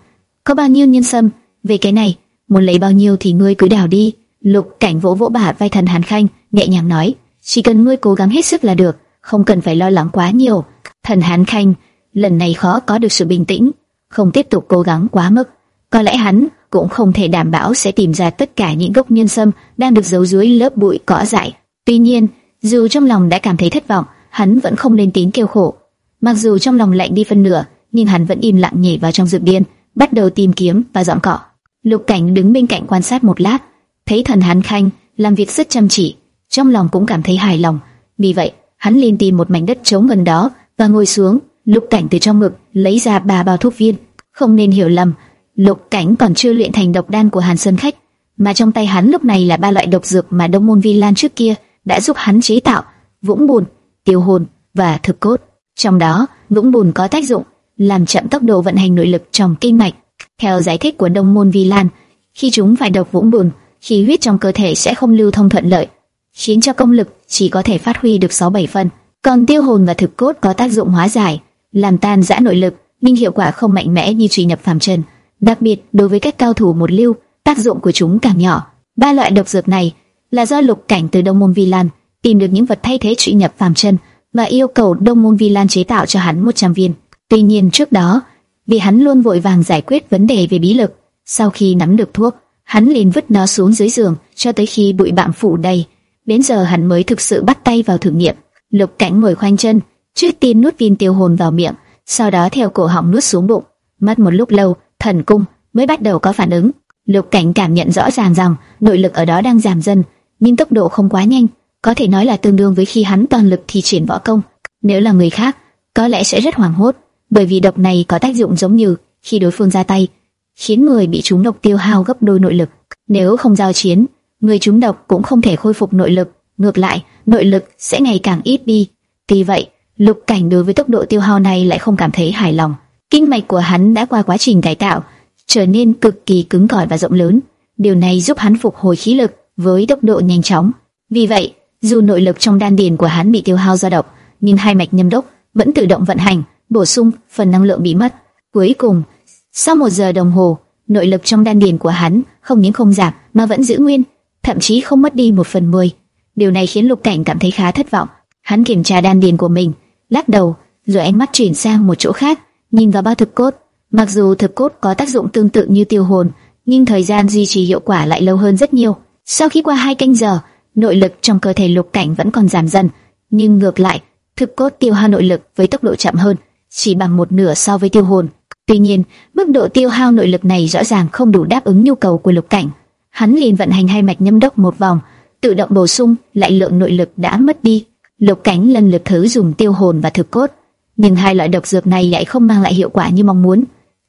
"Có bao nhiêu nhân sâm?" "Về cái này, muốn lấy bao nhiêu thì ngươi cứ đào đi." Lục Cảnh vỗ vỗ bả vai thần Hàn Khanh, nhẹ nhàng nói, chỉ cần ngươi cố gắng hết sức là được, không cần phải lo lắng quá nhiều. Thần Hán Khanh lần này khó có được sự bình tĩnh, không tiếp tục cố gắng quá mức. Có lẽ hắn cũng không thể đảm bảo sẽ tìm ra tất cả những gốc nhân sâm đang được giấu dưới lớp bụi cỏ dại. Tuy nhiên, dù trong lòng đã cảm thấy thất vọng, hắn vẫn không lên tiếng kêu khổ. Mặc dù trong lòng lạnh đi phân nửa, nhưng hắn vẫn im lặng nhảy vào trong dược điên, bắt đầu tìm kiếm và dọn cỏ. Lục Cảnh đứng bên cạnh quan sát một lát, thấy thần Hán Khanh làm việc rất chăm chỉ, trong lòng cũng cảm thấy hài lòng. Vì vậy, hắn liền tìm một mảnh đất trống gần đó và ngồi xuống. Lục Cảnh từ trong ngực lấy ra ba bao thuốc viên. Không nên hiểu lầm, Lục Cảnh còn chưa luyện thành độc đan của Hàn Sơn Khách, mà trong tay hắn lúc này là ba loại độc dược mà Đông Môn Vi Lan trước kia đã giúp hắn chế tạo: Vũng Bùn, Tiêu Hồn và Thực Cốt. Trong đó, Vũng Bùn có tác dụng làm chậm tốc độ vận hành nội lực trong kinh mạch. Theo giải thích của Đông Môn Vi Lan, khi chúng phải độc Vũng Bùn khí huyết trong cơ thể sẽ không lưu thông thuận lợi, khiến cho công lực chỉ có thể phát huy được 6-7 phần. Còn tiêu hồn và thực cốt có tác dụng hóa giải, làm tan rã nội lực, nhưng hiệu quả không mạnh mẽ như truy nhập phàm trần. Đặc biệt đối với các cao thủ một lưu, tác dụng của chúng càng nhỏ. Ba loại độc dược này là do lục cảnh từ Đông Môn Vi Lan tìm được những vật thay thế truy nhập phàm trần và yêu cầu Đông Môn Vi Lan chế tạo cho hắn 100 viên. Tuy nhiên trước đó, vì hắn luôn vội vàng giải quyết vấn đề về bí lực, sau khi nắm được thuốc, hắn liền vứt nó xuống dưới giường cho tới khi bụi bặm phủ đầy. Đến giờ hắn mới thực sự bắt tay vào thử nghiệm. Lục Cảnh ngồi khoanh chân, trước tiên nuốt viên tiêu hồn vào miệng, sau đó theo cổ họng nuốt xuống bụng. Mất một lúc lâu, thần cung mới bắt đầu có phản ứng. Lục Cảnh cảm nhận rõ ràng rằng nội lực ở đó đang giảm dần, nhưng tốc độ không quá nhanh, có thể nói là tương đương với khi hắn toàn lực thi triển võ công. Nếu là người khác, có lẽ sẽ rất hoảng hốt, bởi vì độc này có tác dụng giống như khi đối phương ra tay, khiến người bị trúng độc tiêu hao gấp đôi nội lực. Nếu không giao chiến, người trúng độc cũng không thể khôi phục nội lực, ngược lại, nội lực sẽ ngày càng ít đi. vì vậy, Lục Cảnh đối với tốc độ tiêu hao này lại không cảm thấy hài lòng. Kinh mạch của hắn đã qua quá trình cải tạo, trở nên cực kỳ cứng cỏi và rộng lớn. Điều này giúp hắn phục hồi khí lực với tốc độ nhanh chóng. Vì vậy, dù nội lực trong đan điền của hắn bị tiêu hao do độc, nhưng hai mạch nhâm đốc vẫn tự động vận hành, bổ sung phần năng lượng bị mất. Cuối cùng, sau một giờ đồng hồ, nội lực trong đan điền của hắn không những không giảm mà vẫn giữ nguyên, thậm chí không mất đi một phần mười. Điều này khiến Lục Cảnh cảm thấy khá thất vọng. Hắn kiểm tra đan điền của mình, lắc đầu, rồi ánh mắt chuyển sang một chỗ khác, nhìn vào bao thực cốt. Mặc dù thực cốt có tác dụng tương tự như tiêu hồn, nhưng thời gian duy trì hiệu quả lại lâu hơn rất nhiều. Sau khi qua hai canh giờ, nội lực trong cơ thể Lục Cảnh vẫn còn giảm dần, nhưng ngược lại, thực cốt tiêu hao nội lực với tốc độ chậm hơn, chỉ bằng một nửa so với tiêu hồn. Tuy nhiên, mức độ tiêu hao nội lực này rõ ràng không đủ đáp ứng nhu cầu của Lục Cảnh. Hắn liền vận hành hai mạch nhâm đốc một vòng, tự động bổ sung lại lượng nội lực đã mất đi. Lục Cảnh lần lượt thử dùng tiêu hồn và thực cốt, nhưng hai loại độc dược này lại không mang lại hiệu quả như mong muốn.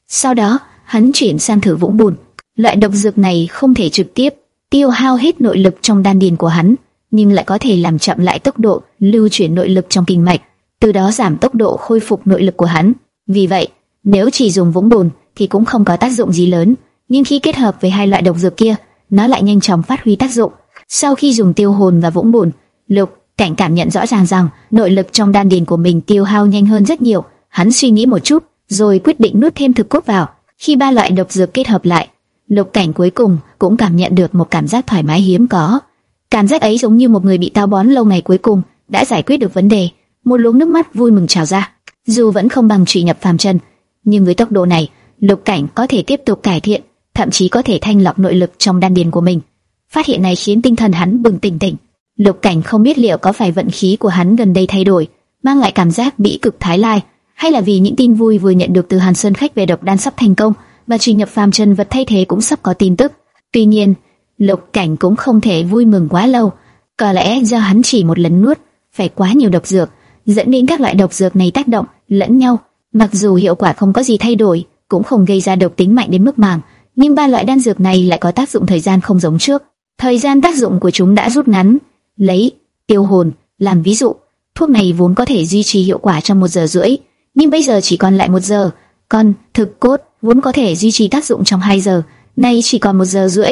Sau đó, hắn chuyển sang thử vũng bùn. Loại độc dược này không thể trực tiếp tiêu hao hết nội lực trong đan điền của hắn, nhưng lại có thể làm chậm lại tốc độ lưu chuyển nội lực trong kinh mạch, từ đó giảm tốc độ khôi phục nội lực của hắn. Vì vậy, nếu chỉ dùng vũng bùn thì cũng không có tác dụng gì lớn, nhưng khi kết hợp với hai loại độc dược kia, nó lại nhanh chóng phát huy tác dụng. Sau khi dùng tiêu hồn và vũng bùn, Lục Cảnh cảm nhận rõ ràng rằng nội lực trong đan điền của mình tiêu hao nhanh hơn rất nhiều. Hắn suy nghĩ một chút, rồi quyết định nuốt thêm thực cốt vào. Khi ba loại độc dược kết hợp lại, Lục Cảnh cuối cùng cũng cảm nhận được một cảm giác thoải mái hiếm có. Cảm giác ấy giống như một người bị tao bón lâu ngày cuối cùng đã giải quyết được vấn đề, một luống nước mắt vui mừng trào ra. Dù vẫn không bằng trụy nhập phàm chân, nhưng với tốc độ này, Lục Cảnh có thể tiếp tục cải thiện, thậm chí có thể thanh lọc nội lực trong đan điền của mình. Phát hiện này khiến tinh thần hắn bừng tỉnh tỉnh. Lục Cảnh không biết liệu có phải vận khí của hắn gần đây thay đổi, mang lại cảm giác bị cực thái lai, hay là vì những tin vui vừa nhận được từ Hàn Sơn khách về độc đan sắp thành công, và truy nhập phàm chân vật thay thế cũng sắp có tin tức. Tuy nhiên, Lục Cảnh cũng không thể vui mừng quá lâu, có lẽ do hắn chỉ một lần nuốt phải quá nhiều độc dược, dẫn đến các loại độc dược này tác động lẫn nhau. Mặc dù hiệu quả không có gì thay đổi, cũng không gây ra độc tính mạnh đến mức màng, nhưng ba loại đan dược này lại có tác dụng thời gian không giống trước. Thời gian tác dụng của chúng đã rút ngắn. Lấy tiêu hồn làm ví dụ, thuốc này vốn có thể duy trì hiệu quả trong một giờ rưỡi, nhưng bây giờ chỉ còn lại một giờ. Còn thực cốt vốn có thể duy trì tác dụng trong 2 giờ, nay chỉ còn một giờ rưỡi.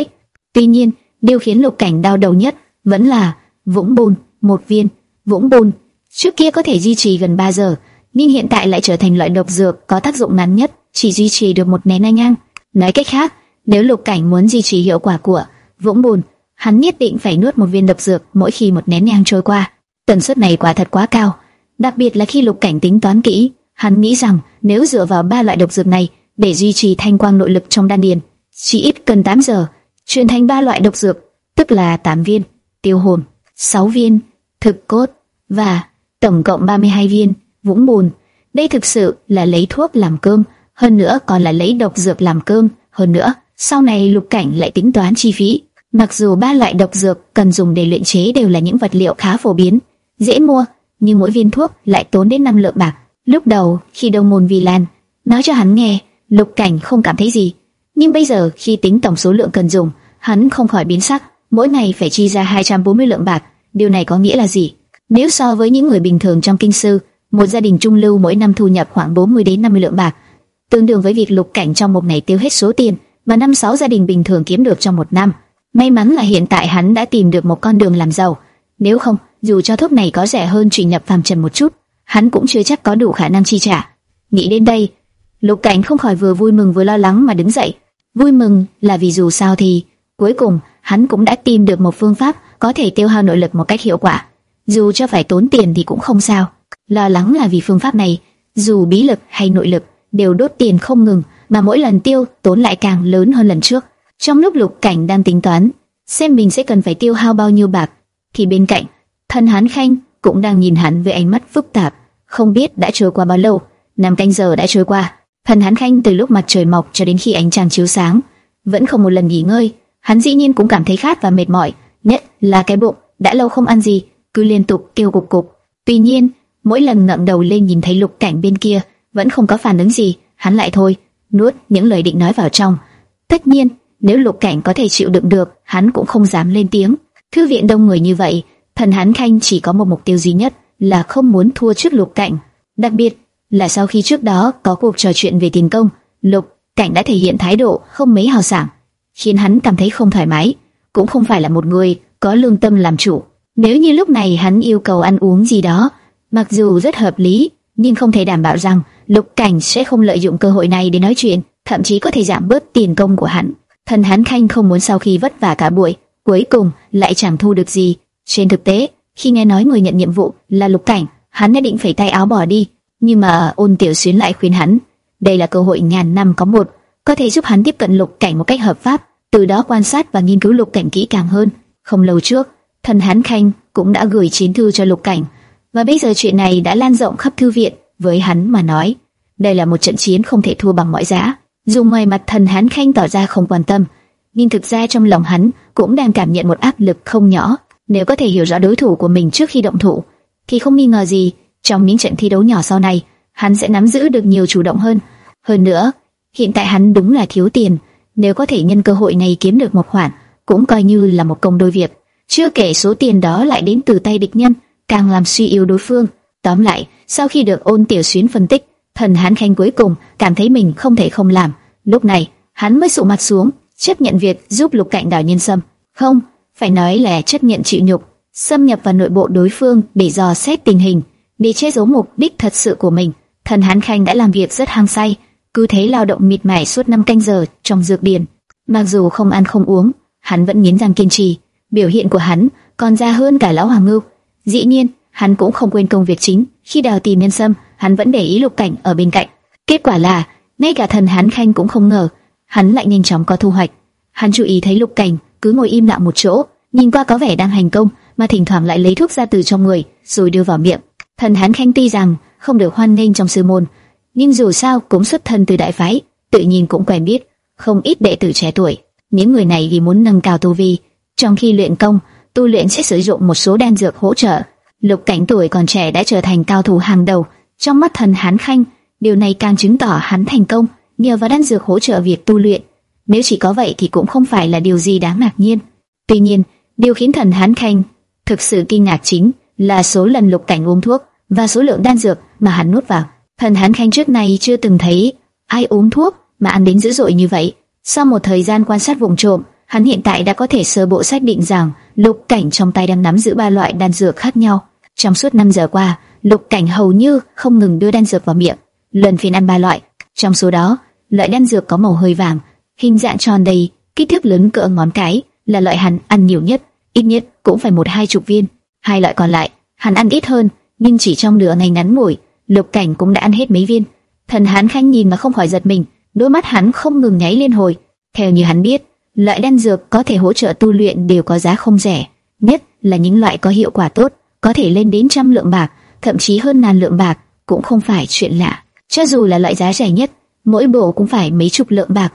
Tuy nhiên, điều khiến Lục Cảnh đau đầu nhất vẫn là vũng bùn, một viên, vũng bùn. Trước kia có thể duy trì gần 3 giờ, nhưng hiện tại lại trở thành loại độc dược có tác dụng ngắn nhất, chỉ duy trì được một nén anh ngang. Nói cách khác, nếu Lục Cảnh muốn duy trì hiệu quả của vũng bùn, hắn nhất định phải nuốt một viên độc dược mỗi khi một nén nhang trôi qua. Tần suất này quả thật quá cao, đặc biệt là khi Lục Cảnh tính toán kỹ, hắn nghĩ rằng nếu dựa vào ba loại độc dược này để duy trì thanh quang nội lực trong đan điền, chỉ ít cần 8 giờ, truyền thành ba loại độc dược, tức là 8 viên tiêu hồn, 6 viên thực cốt và tổng cộng 32 viên vũng bùn. Đây thực sự là lấy thuốc làm cơm, hơn nữa còn là lấy độc dược làm cơm, hơn nữa, sau này Lục Cảnh lại tính toán chi phí. Mặc dù ba loại độc dược cần dùng để luyện chế đều là những vật liệu khá phổ biến, dễ mua, nhưng mỗi viên thuốc lại tốn đến năm lượng bạc. Lúc đầu, khi Đông Môn Vi Lan nói cho hắn nghe, Lục Cảnh không cảm thấy gì, nhưng bây giờ khi tính tổng số lượng cần dùng, hắn không khỏi biến sắc, mỗi ngày phải chi ra 240 lượng bạc, điều này có nghĩa là gì? Nếu so với những người bình thường trong kinh sư, một gia đình trung lưu mỗi năm thu nhập khoảng 40 đến 50 lượng bạc, tương đương với việc Lục Cảnh trong một ngày tiêu hết số tiền mà năm sáu gia đình bình thường kiếm được trong một năm. May mắn là hiện tại hắn đã tìm được một con đường làm giàu, nếu không, dù cho thuốc này có rẻ hơn trụy nhập phàm trần một chút, hắn cũng chưa chắc có đủ khả năng chi trả. Nghĩ đến đây, Lục Cảnh không khỏi vừa vui mừng vừa lo lắng mà đứng dậy. Vui mừng là vì dù sao thì cuối cùng hắn cũng đã tìm được một phương pháp có thể tiêu hao nội lực một cách hiệu quả, dù cho phải tốn tiền thì cũng không sao. Lo lắng là vì phương pháp này, dù bí lực hay nội lực đều đốt tiền không ngừng, mà mỗi lần tiêu tốn lại càng lớn hơn lần trước. Trong lúc Lục Cảnh đang tính toán xem mình sẽ cần phải tiêu hao bao nhiêu bạc, thì bên cạnh thân hắn Khanh cũng đang nhìn hắn với ánh mắt phức tạp, không biết đã trôi qua bao lâu. Năm canh giờ đã trôi qua, thần hắn Khanh từ lúc mặt trời mọc cho đến khi ánh trăng chiếu sáng, vẫn không một lần nghỉ ngơi. Hắn dĩ nhiên cũng cảm thấy khát và mệt mỏi, nhất là cái bụng đã lâu không ăn gì, cứ liên tục kêu cục cục. Tuy nhiên, mỗi lần ngẩng đầu lên nhìn thấy Lục Cảnh bên kia, vẫn không có phản ứng gì, hắn lại thôi, nuốt những lời định nói vào trong. Tất nhiên, nếu Lục Cảnh có thể chịu đựng được, hắn cũng không dám lên tiếng. Thư viện đông người như vậy, thần hắn Khanh chỉ có một mục tiêu duy nhất là không muốn thua trước Lục Cảnh. Đặc biệt là sau khi trước đó có cuộc trò chuyện về tiền công, Lục Cảnh đã thể hiện thái độ không mấy hào sảng, khiến hắn cảm thấy không thoải mái. Cũng không phải là một người có lương tâm làm chủ. Nếu như lúc này hắn yêu cầu ăn uống gì đó, mặc dù rất hợp lý, nhưng không thể đảm bảo rằng Lục Cảnh sẽ không lợi dụng cơ hội này để nói chuyện, thậm chí có thể giảm bớt tiền công của hắn. Thần hắn Khanh không muốn sau khi vất vả cả buổi, cuối cùng lại chẳng thu được gì. Trên thực tế, khi nghe nói người nhận nhiệm vụ là Lục Cảnh, hắn đã định phải tay áo bỏ đi, nhưng mà Ôn Tiểu Xuyến lại khuyên hắn, đây là cơ hội ngàn năm có một, có thể giúp hắn tiếp cận Lục Cảnh một cách hợp pháp, từ đó quan sát và nghiên cứu Lục Cảnh kỹ càng hơn. Không lâu trước, thần hắn Khanh cũng đã gửi chiến thư cho Lục Cảnh, và bây giờ chuyện này đã lan rộng khắp thư viện, với hắn mà nói, đây là một trận chiến không thể thua bằng mọi giá. Dù ngoài mặt thần Hán Khanh tỏ ra không quan tâm, nhưng thực ra trong lòng hắn cũng đang cảm nhận một áp lực không nhỏ. Nếu có thể hiểu rõ đối thủ của mình trước khi động thủ, thì không nghi ngờ gì trong những trận thi đấu nhỏ sau này, hắn sẽ nắm giữ được nhiều chủ động hơn. Hơn nữa, hiện tại hắn đúng là thiếu tiền, nếu có thể nhân cơ hội này kiếm được một khoản, cũng coi như là một công đôi việc. Chưa kể số tiền đó lại đến từ tay địch nhân, càng làm suy yếu đối phương. Tóm lại, sau khi được ôn tiểu xuyến phân tích, thần hán khanh cuối cùng cảm thấy mình không thể không làm. Lúc này, hắn mới sụ mặt xuống, chấp nhận việc giúp lục cạnh đảo nhân sâm. Không, phải nói là chấp nhận chịu nhục, xâm nhập vào nội bộ đối phương để dò xét tình hình, để che giấu mục đích thật sự của mình. Thần hán khanh đã làm việc rất hăng say, cứ thế lao động mịt mải suốt năm canh giờ trong dược điền. Mặc dù không ăn không uống, hắn vẫn nghiến răng kiên trì. Biểu hiện của hắn còn ra hơn cả lão hoàng ngưu. Dĩ nhiên, hắn cũng không quên công việc chính. Khi đào tìm nhân sâm, hắn vẫn để ý lục cảnh ở bên cạnh. Kết quả là, ngay cả thần hắn khanh cũng không ngờ, hắn lại nhanh chóng có thu hoạch. Hắn chú ý thấy lục cảnh cứ ngồi im lặng một chỗ, nhìn qua có vẻ đang hành công, mà thỉnh thoảng lại lấy thuốc ra từ trong người, rồi đưa vào miệng. Thần hắn khanh tuy rằng không được hoan nghênh trong sư môn, nhưng dù sao cũng xuất thân từ đại phái, tự nhiên cũng quen biết không ít đệ tử trẻ tuổi. Những người này vì muốn nâng cao tu vi, trong khi luyện công, tu luyện sẽ sử dụng một số đan dược hỗ trợ. Lục Cảnh tuổi còn trẻ đã trở thành cao thủ hàng đầu trong mắt thần Hán Khanh, điều này càng chứng tỏ hắn thành công nhờ vào đan dược hỗ trợ việc tu luyện. Nếu chỉ có vậy thì cũng không phải là điều gì đáng ngạc nhiên. Tuy nhiên, điều khiến thần Hán Khanh thực sự kinh ngạc chính là số lần Lục Cảnh uống thuốc và số lượng đan dược mà hắn nuốt vào. Thần Hán Khanh trước này chưa từng thấy ai uống thuốc mà ăn đến dữ dội như vậy. Sau một thời gian quan sát vùng trộm, hắn hiện tại đã có thể sơ bộ xác định rằng Lục Cảnh trong tay đang nắm giữ ba loại đan dược khác nhau. Trong suốt 5 giờ qua, Lục Cảnh hầu như không ngừng đưa đan dược vào miệng, lần phiên ăn ba loại. Trong số đó, loại đan dược có màu hơi vàng, hình dạng tròn đầy, kích thước lớn cỡ ngón cái, là loại hắn ăn nhiều nhất, ít nhất cũng phải một hai chục viên. Hai loại còn lại, hắn ăn ít hơn, nhưng chỉ trong nửa ngày ngắn ngủi, Lục Cảnh cũng đã ăn hết mấy viên. Thần Hán Khanh nhìn mà không khỏi giật mình, đôi mắt hắn không ngừng nháy liên hồi. Theo như hắn biết, loại đan dược có thể hỗ trợ tu luyện đều có giá không rẻ, nhất là những loại có hiệu quả tốt, có thể lên đến trăm lượng bạc, thậm chí hơn ngàn lượng bạc, cũng không phải chuyện lạ. Cho dù là loại giá rẻ nhất, mỗi bộ cũng phải mấy chục lượng bạc.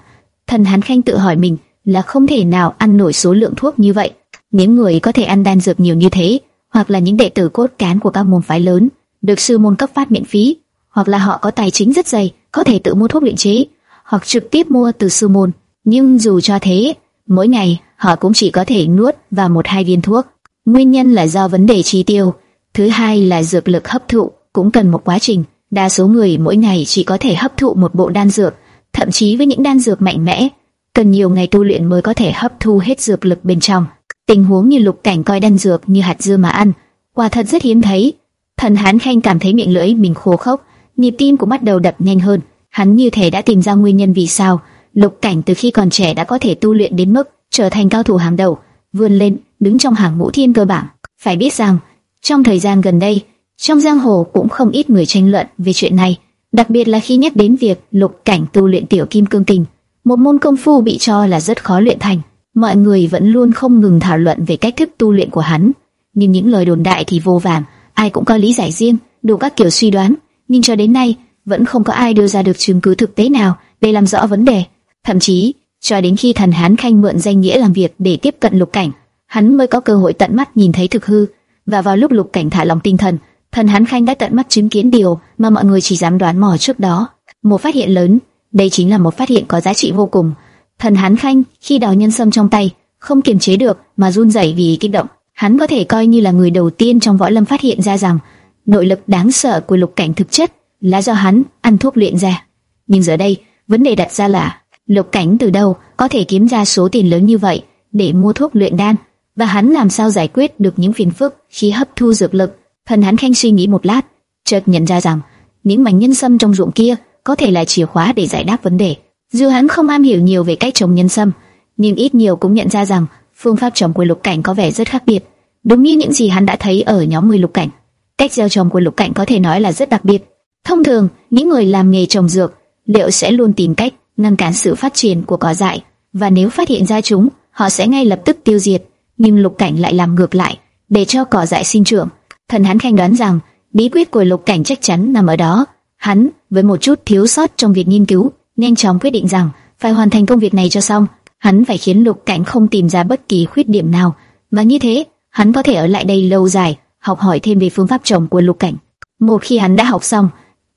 Thần hắn khanh tự hỏi mình là không thể nào ăn nổi số lượng thuốc như vậy. Những người có thể ăn đan dược nhiều như thế, hoặc là những đệ tử cốt cán của các môn phái lớn, được sư môn cấp phát miễn phí, hoặc là họ có tài chính rất dày, có thể tự mua thuốc luyện chế, hoặc trực tiếp mua từ sư môn. Nhưng dù cho thế, mỗi ngày họ cũng chỉ có thể nuốt vào một hai viên thuốc. Nguyên nhân là do vấn đề chi tiêu. Thứ hai là dược lực hấp thụ cũng cần một quá trình. Đa số người mỗi ngày chỉ có thể hấp thụ một bộ đan dược, thậm chí với những đan dược mạnh mẽ, cần nhiều ngày tu luyện mới có thể hấp thu hết dược lực bên trong. Tình huống như lục cảnh coi đan dược như hạt dưa mà ăn, quả thật rất hiếm thấy. Thần Hán Khanh cảm thấy miệng lưỡi mình khô khốc, nhịp tim cũng bắt đầu đập nhanh hơn. Hắn như thể đã tìm ra nguyên nhân vì sao Lục Cảnh từ khi còn trẻ đã có thể tu luyện đến mức trở thành cao thủ hàng đầu, vươn lên đứng trong hàng ngũ thiên cơ bảng. Phải biết rằng, trong thời gian gần đây, trong giang hồ cũng không ít người tranh luận về chuyện này, đặc biệt là khi nhắc đến việc Lục Cảnh tu luyện tiểu kim cương kình, một môn công phu bị cho là rất khó luyện thành. Mọi người vẫn luôn không ngừng thảo luận về cách thức tu luyện của hắn, nhưng những lời đồn đại thì vô vàn, ai cũng có lý giải riêng, đủ các kiểu suy đoán, nhưng cho đến nay vẫn không có ai đưa ra được chứng cứ thực tế nào để làm rõ vấn đề. Thậm chí, cho đến khi thần Hán Khanh mượn danh nghĩa làm việc để tiếp cận lục cảnh, hắn mới có cơ hội tận mắt nhìn thấy thực hư. Và vào lúc lục cảnh thả lòng tinh thần, thần Hán Khanh đã tận mắt chứng kiến điều mà mọi người chỉ dám đoán mò trước đó. Một phát hiện lớn, đây chính là một phát hiện có giá trị vô cùng. Thần Hán Khanh khi đào nhân sâm trong tay, không kiềm chế được mà run rẩy vì kích động. Hắn có thể coi như là người đầu tiên trong võ lâm phát hiện ra rằng nội lực đáng sợ của lục cảnh thực chất là do hắn ăn thuốc luyện ra. Nhưng giờ đây, vấn đề đặt ra là Lục Cảnh từ đâu có thể kiếm ra số tiền lớn như vậy để mua thuốc luyện đan, và hắn làm sao giải quyết được những phiền phức khi hấp thu dược lực? Thần hắn khanh suy nghĩ một lát, chợt nhận ra rằng những mảnh nhân sâm trong ruộng kia có thể là chìa khóa để giải đáp vấn đề. Dù hắn không am hiểu nhiều về cách trồng nhân sâm, nhưng ít nhiều cũng nhận ra rằng phương pháp trồng của Lục Cảnh có vẻ rất khác biệt, đúng như những gì hắn đã thấy ở nhóm người Lục Cảnh. Cách gieo trồng của Lục Cảnh có thể nói là rất đặc biệt. Thông thường, những người làm nghề trồng dược liệu sẽ luôn tìm cách ngăn cản sự phát triển của cỏ dại, và nếu phát hiện ra chúng, họ sẽ ngay lập tức tiêu diệt. Nhưng Lục Cảnh lại làm ngược lại, để cho cỏ dại sinh trưởng. Thần hắn khanh đoán rằng bí quyết của Lục Cảnh chắc chắn nằm ở đó. Hắn, với một chút thiếu sót trong việc nghiên cứu, nhanh chóng quyết định rằng phải hoàn thành công việc này cho xong. Hắn phải khiến Lục Cảnh không tìm ra bất kỳ khuyết điểm nào, và như thế, hắn có thể ở lại đây lâu dài, học hỏi thêm về phương pháp trồng của Lục Cảnh. Một khi hắn đã học xong,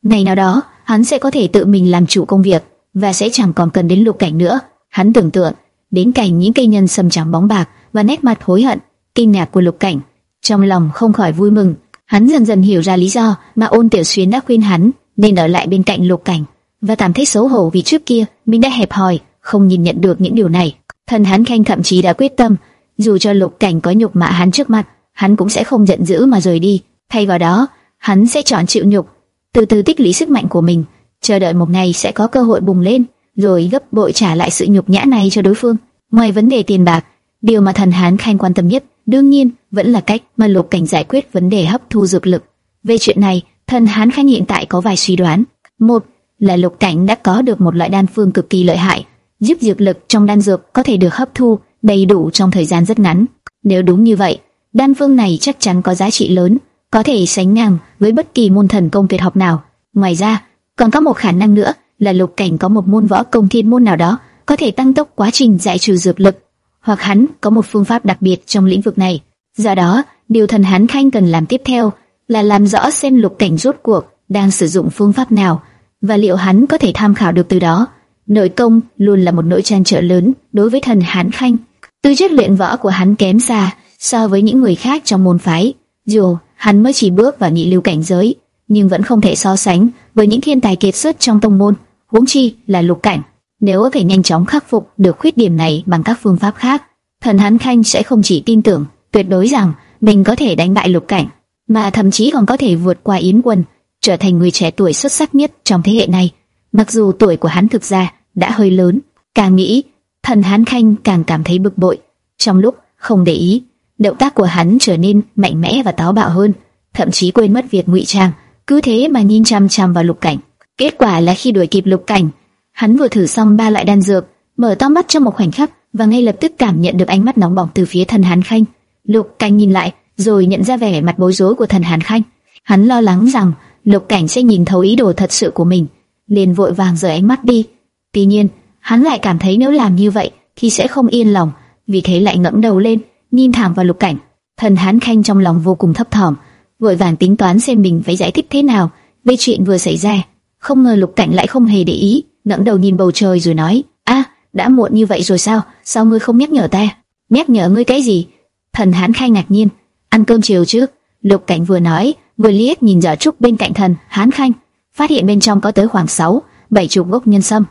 ngày nào đó, hắn sẽ có thể tự mình làm chủ công việc và sẽ chẳng còn cần đến Lục Cảnh nữa. Hắn tưởng tượng đến cảnh những cây nhân sầm trắng bóng bạc và nét mặt hối hận, kinh ngạc của Lục Cảnh, trong lòng không khỏi vui mừng. Hắn dần dần hiểu ra lý do mà Ôn Tiểu Xuyên đã khuyên hắn nên ở lại bên cạnh Lục Cảnh và cảm thấy xấu hổ vì trước kia mình đã hẹp hòi, không nhìn nhận được những điều này. Thần hắn khanh thậm chí đã quyết tâm, dù cho Lục Cảnh có nhục mạ hắn trước mặt, hắn cũng sẽ không giận dữ mà rời đi. Thay vào đó, hắn sẽ chọn chịu nhục, từ từ tích lũy sức mạnh của mình, chờ đợi một ngày sẽ có cơ hội bùng lên, rồi gấp bội trả lại sự nhục nhã này cho đối phương. Ngoài vấn đề tiền bạc, điều mà thần hán khanh quan tâm nhất, đương nhiên vẫn là cách mà Lục Cảnh giải quyết vấn đề hấp thu dược lực. Về chuyện này, thần hán khanh hiện tại có vài suy đoán. Một là Lục Cảnh đã có được một loại đan phương cực kỳ lợi hại, giúp dược lực trong đan dược có thể được hấp thu đầy đủ trong thời gian rất ngắn. Nếu đúng như vậy, đan phương này chắc chắn có giá trị lớn, có thể sánh ngang với bất kỳ môn thần công tuyệt học nào. Ngoài ra, còn có một khả năng nữa là Lục Cảnh có một môn võ công thiên môn nào đó có thể tăng tốc quá trình giải trừ dược lực, hoặc hắn có một phương pháp đặc biệt trong lĩnh vực này. Do đó, điều thần hắn khanh cần làm tiếp theo là làm rõ xem Lục Cảnh rốt cuộc đang sử dụng phương pháp nào và liệu hắn có thể tham khảo được từ đó. Nội công luôn là một nỗi trăn trở lớn đối với thần Hán Khanh. Tư chất luyện võ của hắn kém xa so với những người khác trong môn phái. Dù hắn mới chỉ bước vào nhị lưu cảnh giới, nhưng vẫn không thể so sánh với những thiên tài kiệt xuất trong tông môn, huống chi là lục cảnh. Nếu có thể nhanh chóng khắc phục được khuyết điểm này bằng các phương pháp khác, thần Hán Khanh sẽ không chỉ tin tưởng tuyệt đối rằng mình có thể đánh bại lục cảnh, mà thậm chí còn có thể vượt qua Yến Quân, trở thành người trẻ tuổi xuất sắc nhất trong thế hệ này. Mặc dù tuổi của hắn thực ra đã hơi lớn, càng nghĩ, thần Hán Khanh càng cảm thấy bực bội. Trong lúc không để ý, động tác của hắn trở nên mạnh mẽ và táo bạo hơn, thậm chí quên mất việc ngụy trang, cứ thế mà nhìn chăm chăm vào Lục Cảnh. Kết quả là khi đuổi kịp Lục Cảnh, hắn vừa thử xong ba loại đan dược, mở to mắt trong một khoảnh khắc và ngay lập tức cảm nhận được ánh mắt nóng bỏng từ phía thần Hán Khanh. Lục Cảnh nhìn lại, rồi nhận ra vẻ mặt bối rối của thần Hán Khanh. Hắn lo lắng rằng Lục Cảnh sẽ nhìn thấu ý đồ thật sự của mình, liền vội vàng rời ánh mắt đi. Tuy nhiên, hắn lại cảm thấy nếu làm như vậy thì sẽ không yên lòng, vì thế lại ngẩng đầu lên, nhìn thẳng vào Lục Cảnh. Thần Hán Khanh trong lòng vô cùng thấp thỏm, vội vàng tính toán xem mình phải giải thích thế nào về chuyện vừa xảy ra. Không ngờ Lục Cảnh lại không hề để ý, ngẩng đầu nhìn bầu trời rồi nói: "A, đã muộn như vậy rồi sao? Sao ngươi không nhắc nhở ta?" "Nhắc nhở ngươi cái gì?" Thần Hán Khai ngạc nhiên. "Ăn cơm chiều chứ?" Lục Cảnh vừa nói, vừa liếc nhìn giỏ trúc bên cạnh thần Hán Khanh, phát hiện bên trong có tới khoảng 6, 7 chục gốc nhân sâm.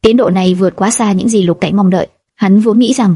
Tiến độ này vượt quá xa những gì Lục Cảnh mong đợi. Hắn vốn nghĩ rằng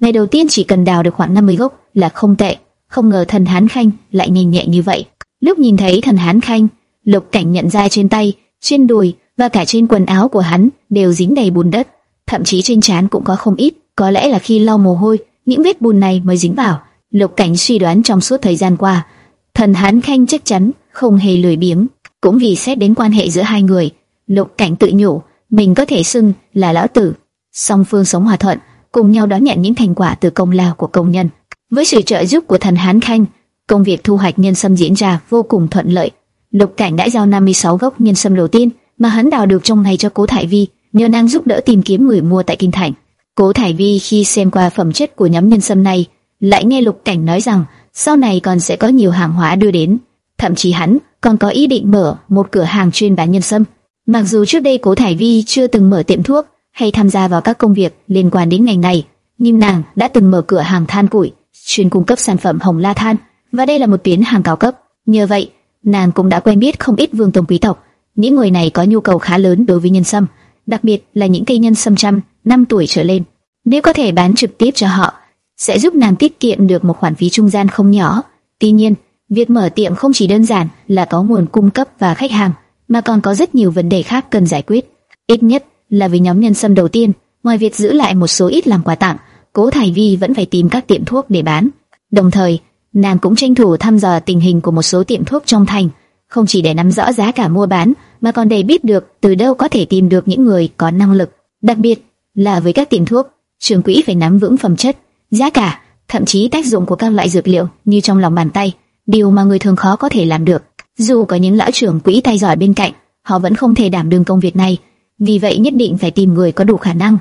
ngày đầu tiên chỉ cần đào được khoảng 50 gốc là không tệ, không ngờ thần Hán Khanh lại nhanh nhẹ như vậy. Lúc nhìn thấy thần Hán Khanh, Lục Cảnh nhận ra trên tay, trên đùi và cả trên quần áo của hắn đều dính đầy bùn đất, thậm chí trên trán cũng có không ít, có lẽ là khi lau mồ hôi, những vết bùn này mới dính vào. Lục Cảnh suy đoán trong suốt thời gian qua, thần Hán Khanh chắc chắn không hề lười biếng, cũng vì xét đến quan hệ giữa hai người, Lục Cảnh tự nhủ, mình có thể xưng là lão tử. Song phương sống hòa thuận, cùng nhau đón nhận những thành quả từ công lao của công nhân. Với sự trợ giúp của thần Hán Khanh, công việc thu hoạch nhân sâm diễn ra vô cùng thuận lợi. Lục Cảnh đã giao 56 gốc nhân sâm đầu tiên mà hắn đào được trong ngày cho Cố Thải Vi, nhờ nàng giúp đỡ tìm kiếm người mua tại kinh thành. Cố Thải Vi khi xem qua phẩm chất của nhóm nhân sâm này, lại nghe Lục Cảnh nói rằng sau này còn sẽ có nhiều hàng hóa đưa đến, thậm chí hắn còn có ý định mở một cửa hàng chuyên bán nhân sâm. Mặc dù trước đây Cố Thải Vi chưa từng mở tiệm thuốc hay tham gia vào các công việc liên quan đến ngành này, nhưng nàng đã từng mở cửa hàng than củi, chuyên cung cấp sản phẩm hồng la than, và đây là một tuyến hàng cao cấp. Nhờ vậy, nàng cũng đã quen biết không ít vương tông quý tộc. Những người này có nhu cầu khá lớn đối với nhân sâm, đặc biệt là những cây nhân sâm trăm năm tuổi trở lên. Nếu có thể bán trực tiếp cho họ, sẽ giúp nàng tiết kiệm được một khoản phí trung gian không nhỏ. Tuy nhiên, việc mở tiệm không chỉ đơn giản là có nguồn cung cấp và khách hàng, mà còn có rất nhiều vấn đề khác cần giải quyết. Ít nhất là với nhóm nhân sâm đầu tiên, ngoài việc giữ lại một số ít làm quà tặng, Cố Thải Vi vẫn phải tìm các tiệm thuốc để bán. Đồng thời, nàng cũng tranh thủ thăm dò tình hình của một số tiệm thuốc trong thành, không chỉ để nắm rõ giá cả mua bán, mà còn để biết được từ đâu có thể tìm được những người có năng lực. Đặc biệt là với các tiệm thuốc, trường quỹ phải nắm vững phẩm chất, giá cả, thậm chí tác dụng của các loại dược liệu như trong lòng bàn tay, điều mà người thường khó có thể làm được. Dù có những lão trưởng quỹ tay giỏi bên cạnh, họ vẫn không thể đảm đương công việc này, vì vậy nhất định phải tìm người có đủ khả năng.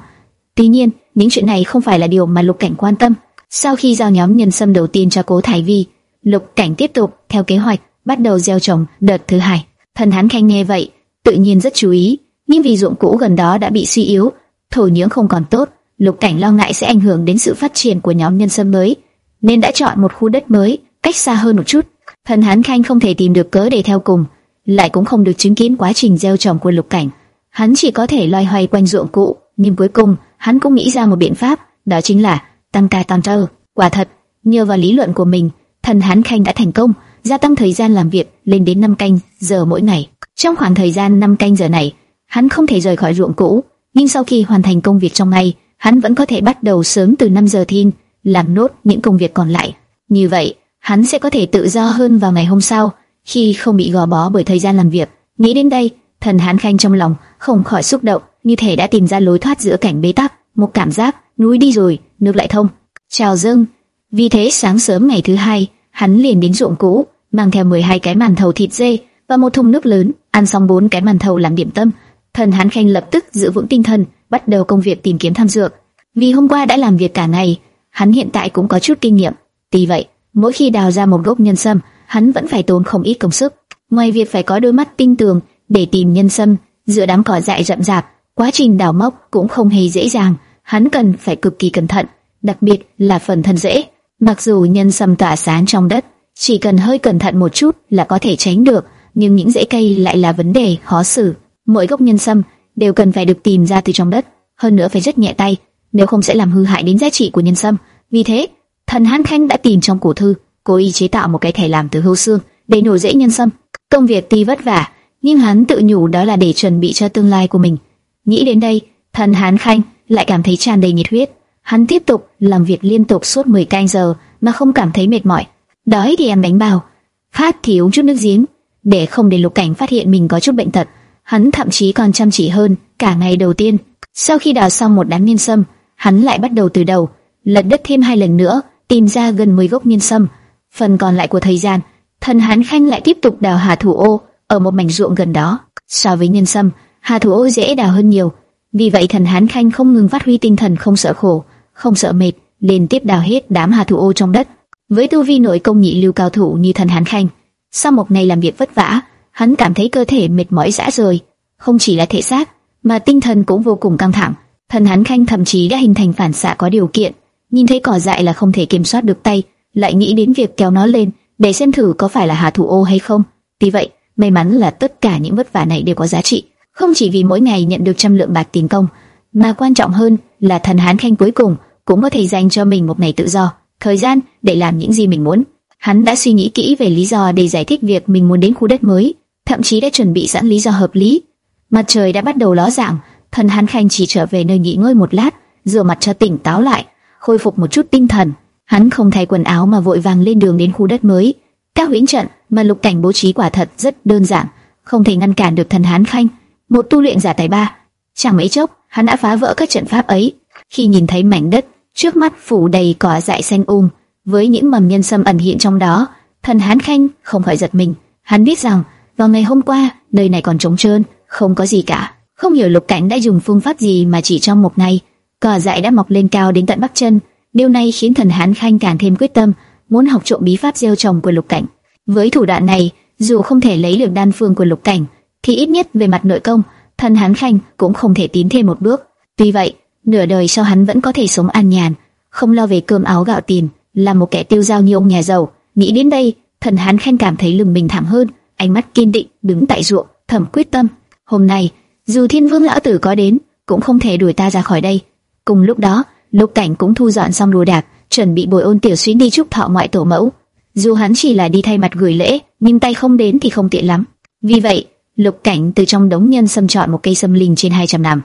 Tuy nhiên, những chuyện này không phải là điều mà Lục Cảnh quan tâm. Sau khi giao nhóm nhân sâm đầu tiên cho Cố Thải Vi, Lục Cảnh tiếp tục theo kế hoạch bắt đầu gieo trồng đợt thứ hai. Thần Hán Khanh nghe vậy, tự nhiên rất chú ý, nhưng vì ruộng cũ gần đó đã bị suy yếu, thổ nhưỡng không còn tốt, Lục Cảnh lo ngại sẽ ảnh hưởng đến sự phát triển của nhóm nhân sâm mới, nên đã chọn một khu đất mới, cách xa hơn một chút. Thần Hán Khanh không thể tìm được cớ để theo cùng, lại cũng không được chứng kiến quá trình gieo trồng của Lục Cảnh. Hắn chỉ có thể loay hoay quanh ruộng cũ, nhưng cuối cùng hắn cũng nghĩ ra một biện pháp, đó chính là tăng ca tam trơ. Quả thật, nhờ vào lý luận của mình, thần Hán Khanh đã thành công, gia tăng thời gian làm việc lên đến 5 canh giờ mỗi ngày. Trong khoảng thời gian 5 canh giờ này, hắn không thể rời khỏi ruộng cũ, nhưng sau khi hoàn thành công việc trong ngày, hắn vẫn có thể bắt đầu sớm từ 5 giờ thiên, làm nốt những công việc còn lại. Như vậy, hắn sẽ có thể tự do hơn vào ngày hôm sau, khi không bị gò bó bởi thời gian làm việc. Nghĩ đến đây, thần hán khanh trong lòng không khỏi xúc động, như thể đã tìm ra lối thoát giữa cảnh bế tắc, một cảm giác núi đi rồi, nước lại thông. Chào dâng. Vì thế sáng sớm ngày thứ hai, hắn liền đến ruộng cũ, mang theo 12 cái màn thầu thịt dê và một thùng nước lớn, ăn xong bốn cái màn thầu làm điểm tâm. Thần hắn khanh lập tức giữ vững tinh thần, bắt đầu công việc tìm kiếm tham dược. Vì hôm qua đã làm việc cả ngày, hắn hiện tại cũng có chút kinh nghiệm. Tuy vậy, mỗi khi đào ra một gốc nhân sâm, hắn vẫn phải tốn không ít công sức. Ngoài việc phải có đôi mắt tinh tường để tìm nhân sâm giữa đám cỏ dại rậm rạp, quá trình đào mốc cũng không hề dễ dàng. Hắn cần phải cực kỳ cẩn thận, đặc biệt là phần thân rễ. Mặc dù nhân sâm tỏa sáng trong đất, chỉ cần hơi cẩn thận một chút là có thể tránh được, nhưng những rễ cây lại là vấn đề khó xử. Mỗi gốc nhân sâm đều cần phải được tìm ra từ trong đất, hơn nữa phải rất nhẹ tay, nếu không sẽ làm hư hại đến giá trị của nhân sâm. Vì thế, thần Hán Khanh đã tìm trong cổ thư, cố ý chế tạo một cái thẻ làm từ hưu xương để nổi rễ nhân sâm. Công việc tuy vất vả, nhưng hắn tự nhủ đó là để chuẩn bị cho tương lai của mình. Nghĩ đến đây, thần Hán Khanh lại cảm thấy tràn đầy nhiệt huyết. Hắn tiếp tục làm việc liên tục suốt 10 canh giờ mà không cảm thấy mệt mỏi. Đói thì ăn bánh bao, khát thì uống chút nước giếng, để không để Lục Cảnh phát hiện mình có chút bệnh tật. Hắn thậm chí còn chăm chỉ hơn cả ngày đầu tiên. Sau khi đào xong một đám niên sâm, hắn lại bắt đầu từ đầu, lật đất thêm hai lần nữa, tìm ra gần 10 gốc niên sâm. Phần còn lại của thời gian, thần hắn khanh lại tiếp tục đào hà thủ ô ở một mảnh ruộng gần đó. So với niên sâm, hà thủ ô dễ đào hơn nhiều. Vì vậy thần hán khanh không ngừng phát huy tinh thần không sợ khổ, không sợ mệt, liên tiếp đào hết đám hà thủ ô trong đất. Với tu vi nội công nhị lưu cao thủ như thần hán khanh, sau một ngày làm việc vất vả, hắn cảm thấy cơ thể mệt mỏi rã rời, không chỉ là thể xác, mà tinh thần cũng vô cùng căng thẳng. Thần hán khanh thậm chí đã hình thành phản xạ có điều kiện, nhìn thấy cỏ dại là không thể kiểm soát được tay, lại nghĩ đến việc kéo nó lên để xem thử có phải là hà thủ ô hay không. Vì vậy, may mắn là tất cả những vất vả này đều có giá trị, không chỉ vì mỗi ngày nhận được trăm lượng bạc tiền công, mà quan trọng hơn là thần hán khanh cuối cùng cũng có thể dành cho mình một ngày tự do, thời gian để làm những gì mình muốn. Hắn đã suy nghĩ kỹ về lý do để giải thích việc mình muốn đến khu đất mới, thậm chí đã chuẩn bị sẵn lý do hợp lý. Mặt trời đã bắt đầu ló dạng, thần hán khanh chỉ trở về nơi nghỉ ngơi một lát, rửa mặt cho tỉnh táo lại, khôi phục một chút tinh thần. Hắn không thay quần áo mà vội vàng lên đường đến khu đất mới. Các huyễn trận mà lục cảnh bố trí quả thật rất đơn giản, không thể ngăn cản được thần hán khanh, một tu luyện giả tài ba. Chẳng mấy chốc, hắn đã phá vỡ các trận pháp ấy. Khi nhìn thấy mảnh đất trước mắt phủ đầy cỏ dại xanh um, với những mầm nhân sâm ẩn hiện trong đó, thần hán khanh không khỏi giật mình. Hắn biết rằng vào ngày hôm qua nơi này còn trống trơn, không có gì cả. Không hiểu lục cảnh đã dùng phương pháp gì mà chỉ trong một ngày, cỏ dại đã mọc lên cao đến tận bắp chân. Điều này khiến thần hán khanh càng thêm quyết tâm, muốn học trộm bí pháp gieo trồng của lục cảnh. Với thủ đoạn này, dù không thể lấy được đan phương của lục cảnh, thì ít nhất về mặt nội công, thần hắn khanh cũng không thể tiến thêm một bước. Tuy vậy, nửa đời sau hắn vẫn có thể sống an nhàn, không lo về cơm áo gạo tiền, là một kẻ tiêu dao như ông nhà giàu. Nghĩ đến đây, thần hắn khanh cảm thấy lưng mình thảm hơn, ánh mắt kiên định đứng tại ruộng, thầm quyết tâm. Hôm nay, dù thiên vương lão tử có đến, cũng không thể đuổi ta ra khỏi đây. Cùng lúc đó, lục cảnh cũng thu dọn xong đồ đạc, chuẩn bị bồi ôn tiểu xuyến đi chúc thọ ngoại tổ mẫu. Dù hắn chỉ là đi thay mặt gửi lễ, nhưng tay không đến thì không tiện lắm. Vì vậy, lục cảnh từ trong đống nhân sâm chọn một cây sâm linh trên 200 năm,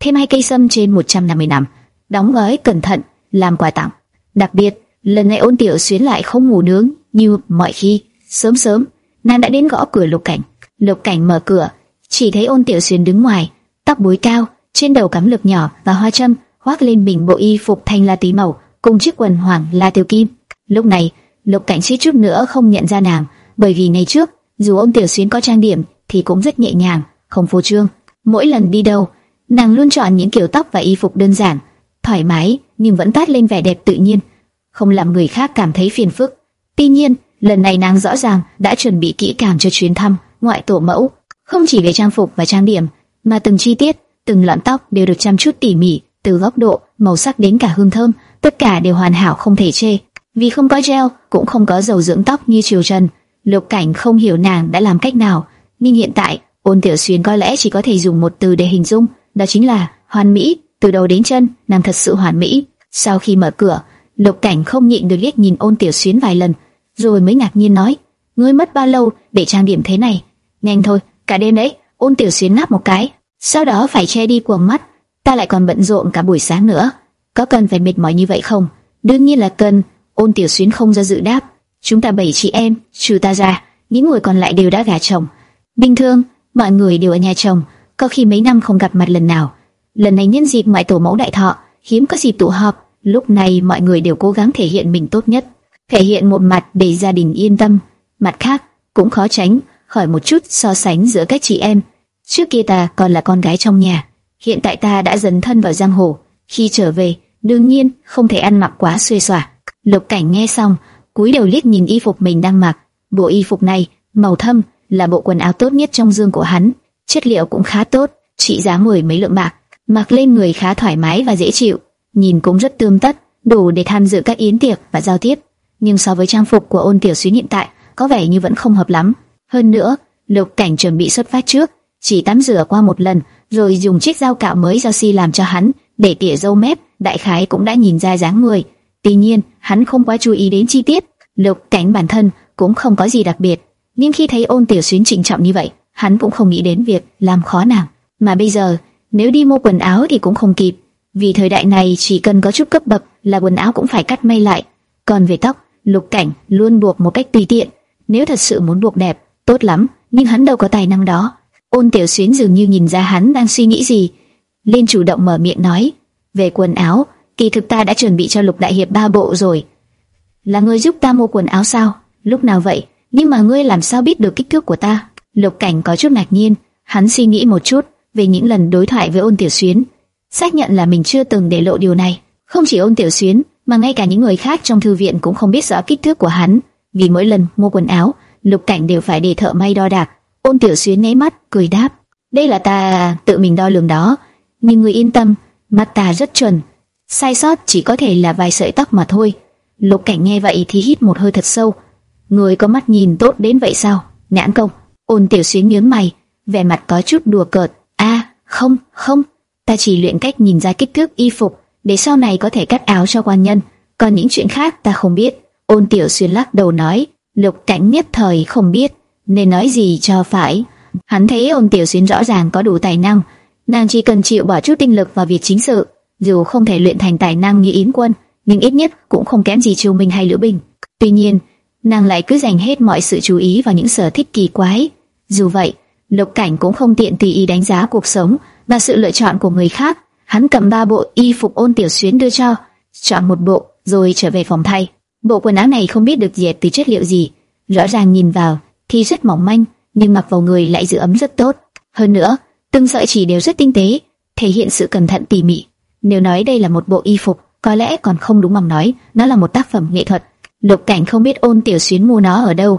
thêm hai cây sâm trên 150 năm, đóng gói cẩn thận, làm quà tặng. Đặc biệt, lần này ôn tiểu xuyến lại không ngủ nướng như mọi khi, sớm sớm, nàng đã đến gõ cửa lục cảnh. Lục cảnh mở cửa, chỉ thấy ôn tiểu xuyên đứng ngoài, tóc búi cao, trên đầu cắm lược nhỏ và hoa châm, khoác lên mình bộ y phục thanh la tí màu, cùng chiếc quần hoàng la tiêu kim. Lúc này, lục cảnh suýt chút nữa không nhận ra nàng, bởi vì ngày trước, dù ôn tiểu xuyên có trang điểm thì cũng rất nhẹ nhàng, không phô trương. Mỗi lần đi đâu, nàng luôn chọn những kiểu tóc và y phục đơn giản, thoải mái nhưng vẫn toát lên vẻ đẹp tự nhiên, không làm người khác cảm thấy phiền phức. Tuy nhiên, lần này nàng rõ ràng đã chuẩn bị kỹ càng cho chuyến thăm ngoại tổ mẫu, không chỉ về trang phục và trang điểm, mà từng chi tiết, từng lọn tóc đều được chăm chút tỉ mỉ, từ góc độ, màu sắc đến cả hương thơm, tất cả đều hoàn hảo không thể chê. Vì không có gel, cũng không có dầu dưỡng tóc như Triều Trần, Lục Cảnh không hiểu nàng đã làm cách nào, nhưng hiện tại, Ôn Tiểu Xuyên có lẽ chỉ có thể dùng một từ để hình dung, đó chính là hoàn mỹ, từ đầu đến chân, nàng thật sự hoàn mỹ. Sau khi mở cửa, Lục Cảnh không nhịn được liếc nhìn Ôn Tiểu Xuyên vài lần, rồi mới ngạc nhiên nói: "Ngươi mất bao lâu để trang điểm thế này?" "Nhanh thôi, cả đêm đấy." Ôn Tiểu Xuyên ngáp một cái, sau đó phải che đi quầng mắt. "Ta lại còn bận rộn cả buổi sáng nữa, có cần phải mệt mỏi như vậy không?" "Đương nhiên là cần." Ôn Tiểu Xuyên không ra dự đáp. "Chúng ta bảy chị em, trừ ta ra, những người còn lại đều đã gả chồng. Bình thường, mọi người đều ở nhà chồng, có khi mấy năm không gặp mặt lần nào." Lần này nhân dịp ngoại tổ mẫu đại thọ, hiếm có dịp tụ họp, lúc này mọi người đều cố gắng thể hiện mình tốt nhất, thể hiện một mặt để gia đình yên tâm, mặt khác cũng khó tránh khỏi một chút so sánh giữa các chị em. Trước kia ta còn là con gái trong nhà, hiện tại ta đã dần thân vào giang hồ, khi trở về, đương nhiên không thể ăn mặc quá xuê xòa. Lục Cảnh nghe xong, cúi đầu liếc nhìn y phục mình đang mặc, bộ y phục này màu thâm là bộ quần áo tốt nhất trong dương của hắn, chất liệu cũng khá tốt, trị giá mười mấy lượng bạc mặc lên người khá thoải mái và dễ chịu, nhìn cũng rất tươm tất, đủ để tham dự các yến tiệc và giao tiếp. Nhưng so với trang phục của ôn tiểu Xuyên hiện tại, có vẻ như vẫn không hợp lắm. Hơn nữa, lục cảnh chuẩn bị xuất phát trước, chỉ tắm rửa qua một lần, rồi dùng chiếc dao cạo mới do si làm cho hắn, để tỉa râu mép, đại khái cũng đã nhìn ra dáng người. Tuy nhiên, hắn không quá chú ý đến chi tiết. Lục cảnh bản thân cũng không có gì đặc biệt, nhưng khi thấy ôn tiểu xuyến trịnh trọng như vậy, hắn cũng không nghĩ đến việc làm khó nàng. Mà bây giờ, nếu đi mua quần áo thì cũng không kịp, vì thời đại này chỉ cần có chút cấp bậc là quần áo cũng phải cắt may lại. Còn về tóc, Lục Cảnh luôn buộc một cách tùy tiện, nếu thật sự muốn buộc đẹp, tốt lắm, nhưng hắn đâu có tài năng đó. Ôn Tiểu Xuyến dường như nhìn ra hắn đang suy nghĩ gì, lên chủ động mở miệng nói, về quần áo, kỳ thực ta đã chuẩn bị cho Lục Đại Hiệp ba bộ rồi. Là ngươi giúp ta mua quần áo sao? Lúc nào vậy? Nhưng mà ngươi làm sao biết được kích thước của ta? Lục Cảnh có chút ngạc nhiên, hắn suy nghĩ một chút, về những lần đối thoại với ôn tiểu xuyến, xác nhận là mình chưa từng để lộ điều này. Không chỉ ôn tiểu xuyến, mà ngay cả những người khác trong thư viện cũng không biết rõ kích thước của hắn, vì mỗi lần mua quần áo, lục cảnh đều phải để thợ may đo đạc. Ôn tiểu xuyến né mắt, cười đáp: đây là ta tự mình đo lường đó, nhưng người yên tâm, mắt ta rất chuẩn, sai sót chỉ có thể là vài sợi tóc mà thôi. Lục cảnh nghe vậy thì hít một hơi thật sâu. Người có mắt nhìn tốt đến vậy sao? Nhãn công. Ôn tiểu xuyến nhướng mày, vẻ mặt có chút đùa cợt. A, không, không, ta chỉ luyện cách nhìn ra kích thước y phục để sau này có thể cắt áo cho quan nhân, còn những chuyện khác ta không biết. Ôn Tiểu Xuyên lắc đầu nói, Lục Cảnh nhất thời không biết nên nói gì cho phải. Hắn thấy Ôn Tiểu Xuyên rõ ràng có đủ tài năng, nàng chỉ cần chịu bỏ chút tinh lực vào việc chính sự, dù không thể luyện thành tài năng như Yến Quân, nhưng ít nhất cũng không kém gì Triều Minh hay Lữ Bình. Tuy nhiên, nàng lại cứ dành hết mọi sự chú ý vào những sở thích kỳ quái. Dù vậy, Lục Cảnh cũng không tiện tùy ý đánh giá cuộc sống và sự lựa chọn của người khác. Hắn cầm ba bộ y phục ôn tiểu xuyến đưa cho, chọn một bộ rồi trở về phòng thay. Bộ quần áo này không biết được dệt từ chất liệu gì, rõ ràng nhìn vào thì rất mỏng manh, nhưng mặc vào người lại giữ ấm rất tốt. Hơn nữa, từng sợi chỉ đều rất tinh tế, thể hiện sự cẩn thận tỉ mỉ. Nếu nói đây là một bộ y phục, có lẽ còn không đúng bằng nói nó là một tác phẩm nghệ thuật. Lục Cảnh không biết ôn tiểu xuyến mua nó ở đâu,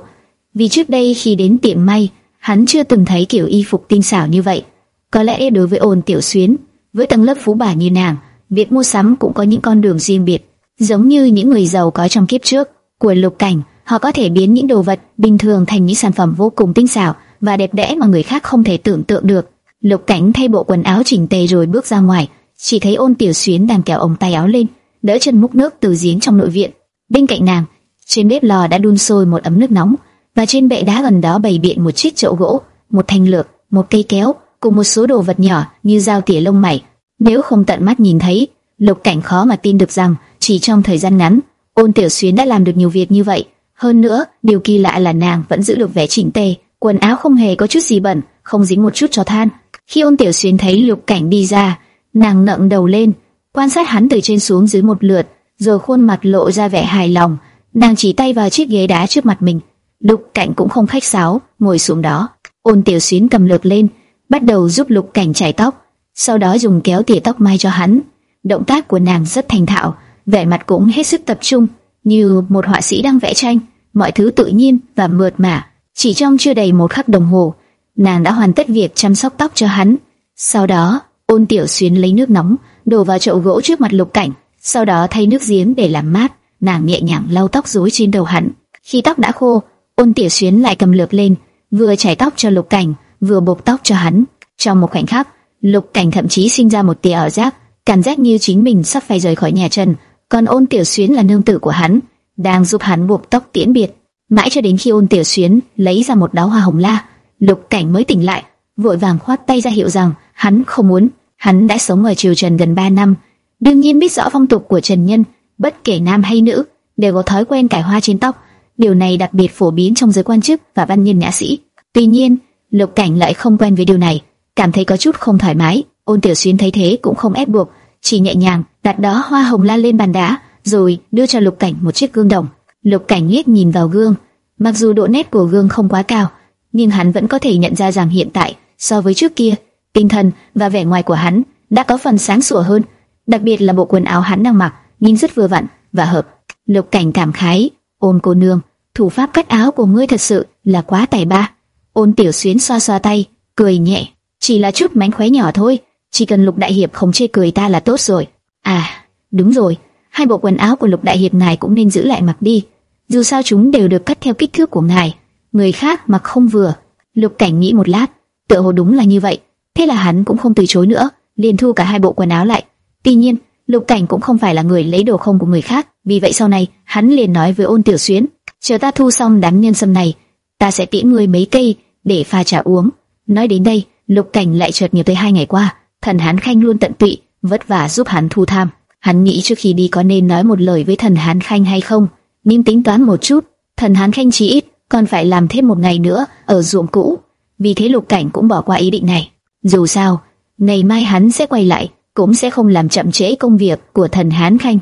vì trước đây khi đến tiệm may Hắn chưa từng thấy kiểu y phục tinh xảo như vậy. Có lẽ đối với ôn tiểu xuyến, với tầng lớp phú bà như nàng, việc mua sắm cũng có những con đường riêng biệt. Giống như những người giàu có trong kiếp trước, của lục cảnh, họ có thể biến những đồ vật bình thường thành những sản phẩm vô cùng tinh xảo và đẹp đẽ mà người khác không thể tưởng tượng được. Lục cảnh thay bộ quần áo chỉnh tề rồi bước ra ngoài, chỉ thấy ôn tiểu xuyến đang kéo ống tay áo lên, đỡ chân múc nước từ giếng trong nội viện. Bên cạnh nàng, trên bếp lò đã đun sôi một ấm nước nóng, và trên bệ đá gần đó bày biện một chiếc chậu gỗ, một thanh lược, một cây kéo, cùng một số đồ vật nhỏ như dao tỉa lông mày. Nếu không tận mắt nhìn thấy, Lục Cảnh khó mà tin được rằng chỉ trong thời gian ngắn, Ôn Tiểu Xuyến đã làm được nhiều việc như vậy. Hơn nữa, điều kỳ lạ là nàng vẫn giữ được vẻ chỉnh tề, quần áo không hề có chút gì bẩn, không dính một chút cho than. Khi Ôn Tiểu Xuyến thấy Lục Cảnh đi ra, nàng ngẩng đầu lên, quan sát hắn từ trên xuống dưới một lượt, rồi khuôn mặt lộ ra vẻ hài lòng. Nàng chỉ tay vào chiếc ghế đá trước mặt mình, Lục Cảnh cũng không khách sáo, ngồi xuống đó. Ôn Tiểu Xuyến cầm lược lên, bắt đầu giúp Lục Cảnh chải tóc, sau đó dùng kéo tỉa tóc mai cho hắn. Động tác của nàng rất thành thạo, vẻ mặt cũng hết sức tập trung, như một họa sĩ đang vẽ tranh, mọi thứ tự nhiên và mượt mà. Chỉ trong chưa đầy một khắc đồng hồ, nàng đã hoàn tất việc chăm sóc tóc cho hắn. Sau đó, Ôn Tiểu Xuyến lấy nước nóng đổ vào chậu gỗ trước mặt Lục Cảnh, sau đó thay nước giếng để làm mát. Nàng nhẹ nhàng lau tóc rối trên đầu hắn. Khi tóc đã khô, Ôn Tiểu Xuyến lại cầm lược lên, vừa chải tóc cho Lục Cảnh, vừa buộc tóc cho hắn. Trong một khoảnh khắc, Lục Cảnh thậm chí sinh ra một tia ảo giác, cảm giác như chính mình sắp phải rời khỏi nhà Trần, còn Ôn Tiểu Xuyến là nương tử của hắn, đang giúp hắn buộc tóc tiễn biệt. Mãi cho đến khi Ôn Tiểu Xuyến lấy ra một đóa hoa hồng la, Lục Cảnh mới tỉnh lại, vội vàng khoát tay ra hiệu rằng hắn không muốn. Hắn đã sống ở triều Trần gần 3 năm, đương nhiên biết rõ phong tục của Trần nhân, bất kể nam hay nữ đều có thói quen cài hoa trên tóc. Điều này đặc biệt phổ biến trong giới quan chức và văn nhân nhã sĩ. Tuy nhiên, Lục Cảnh lại không quen với điều này, cảm thấy có chút không thoải mái. Ôn Tiểu Xuyên thấy thế cũng không ép buộc, chỉ nhẹ nhàng đặt đó hoa hồng lan lên bàn đá, rồi đưa cho Lục Cảnh một chiếc gương đồng. Lục Cảnh liếc nhìn vào gương, mặc dù độ nét của gương không quá cao, nhưng hắn vẫn có thể nhận ra rằng hiện tại so với trước kia, tinh thần và vẻ ngoài của hắn đã có phần sáng sủa hơn, đặc biệt là bộ quần áo hắn đang mặc, nhìn rất vừa vặn và hợp. Lục Cảnh cảm khái, ôn cô nương, thủ pháp cắt áo của ngươi thật sự là quá tài ba. Ôn Tiểu Xuyến xoa xoa tay, cười nhẹ, chỉ là chút mánh khóe nhỏ thôi, chỉ cần Lục Đại Hiệp không chê cười ta là tốt rồi. À, đúng rồi, hai bộ quần áo của Lục Đại Hiệp ngài cũng nên giữ lại mặc đi, dù sao chúng đều được cắt theo kích thước của ngài, người khác mặc không vừa. Lục Cảnh nghĩ một lát, tựa hồ đúng là như vậy, thế là hắn cũng không từ chối nữa, liền thu cả hai bộ quần áo lại. Tuy nhiên, Lục Cảnh cũng không phải là người lấy đồ không của người khác, vì vậy sau này hắn liền nói với Ôn Tiểu Xuyến, chờ ta thu xong đám nhân sâm này, ta sẽ tiễn ngươi mấy cây để pha trà uống. Nói đến đây, Lục Cảnh lại chợt nhớ tới hai ngày qua, thần Hán Khanh luôn tận tụy, vất vả giúp hắn thu tham. Hắn nghĩ trước khi đi có nên nói một lời với thần Hán Khanh hay không, nhưng tính toán một chút, thần Hán Khanh chỉ ít còn phải làm thêm một ngày nữa ở ruộng cũ, vì thế Lục Cảnh cũng bỏ qua ý định này. Dù sao, ngày mai hắn sẽ quay lại, cũng sẽ không làm chậm trễ công việc của thần Hán Khanh.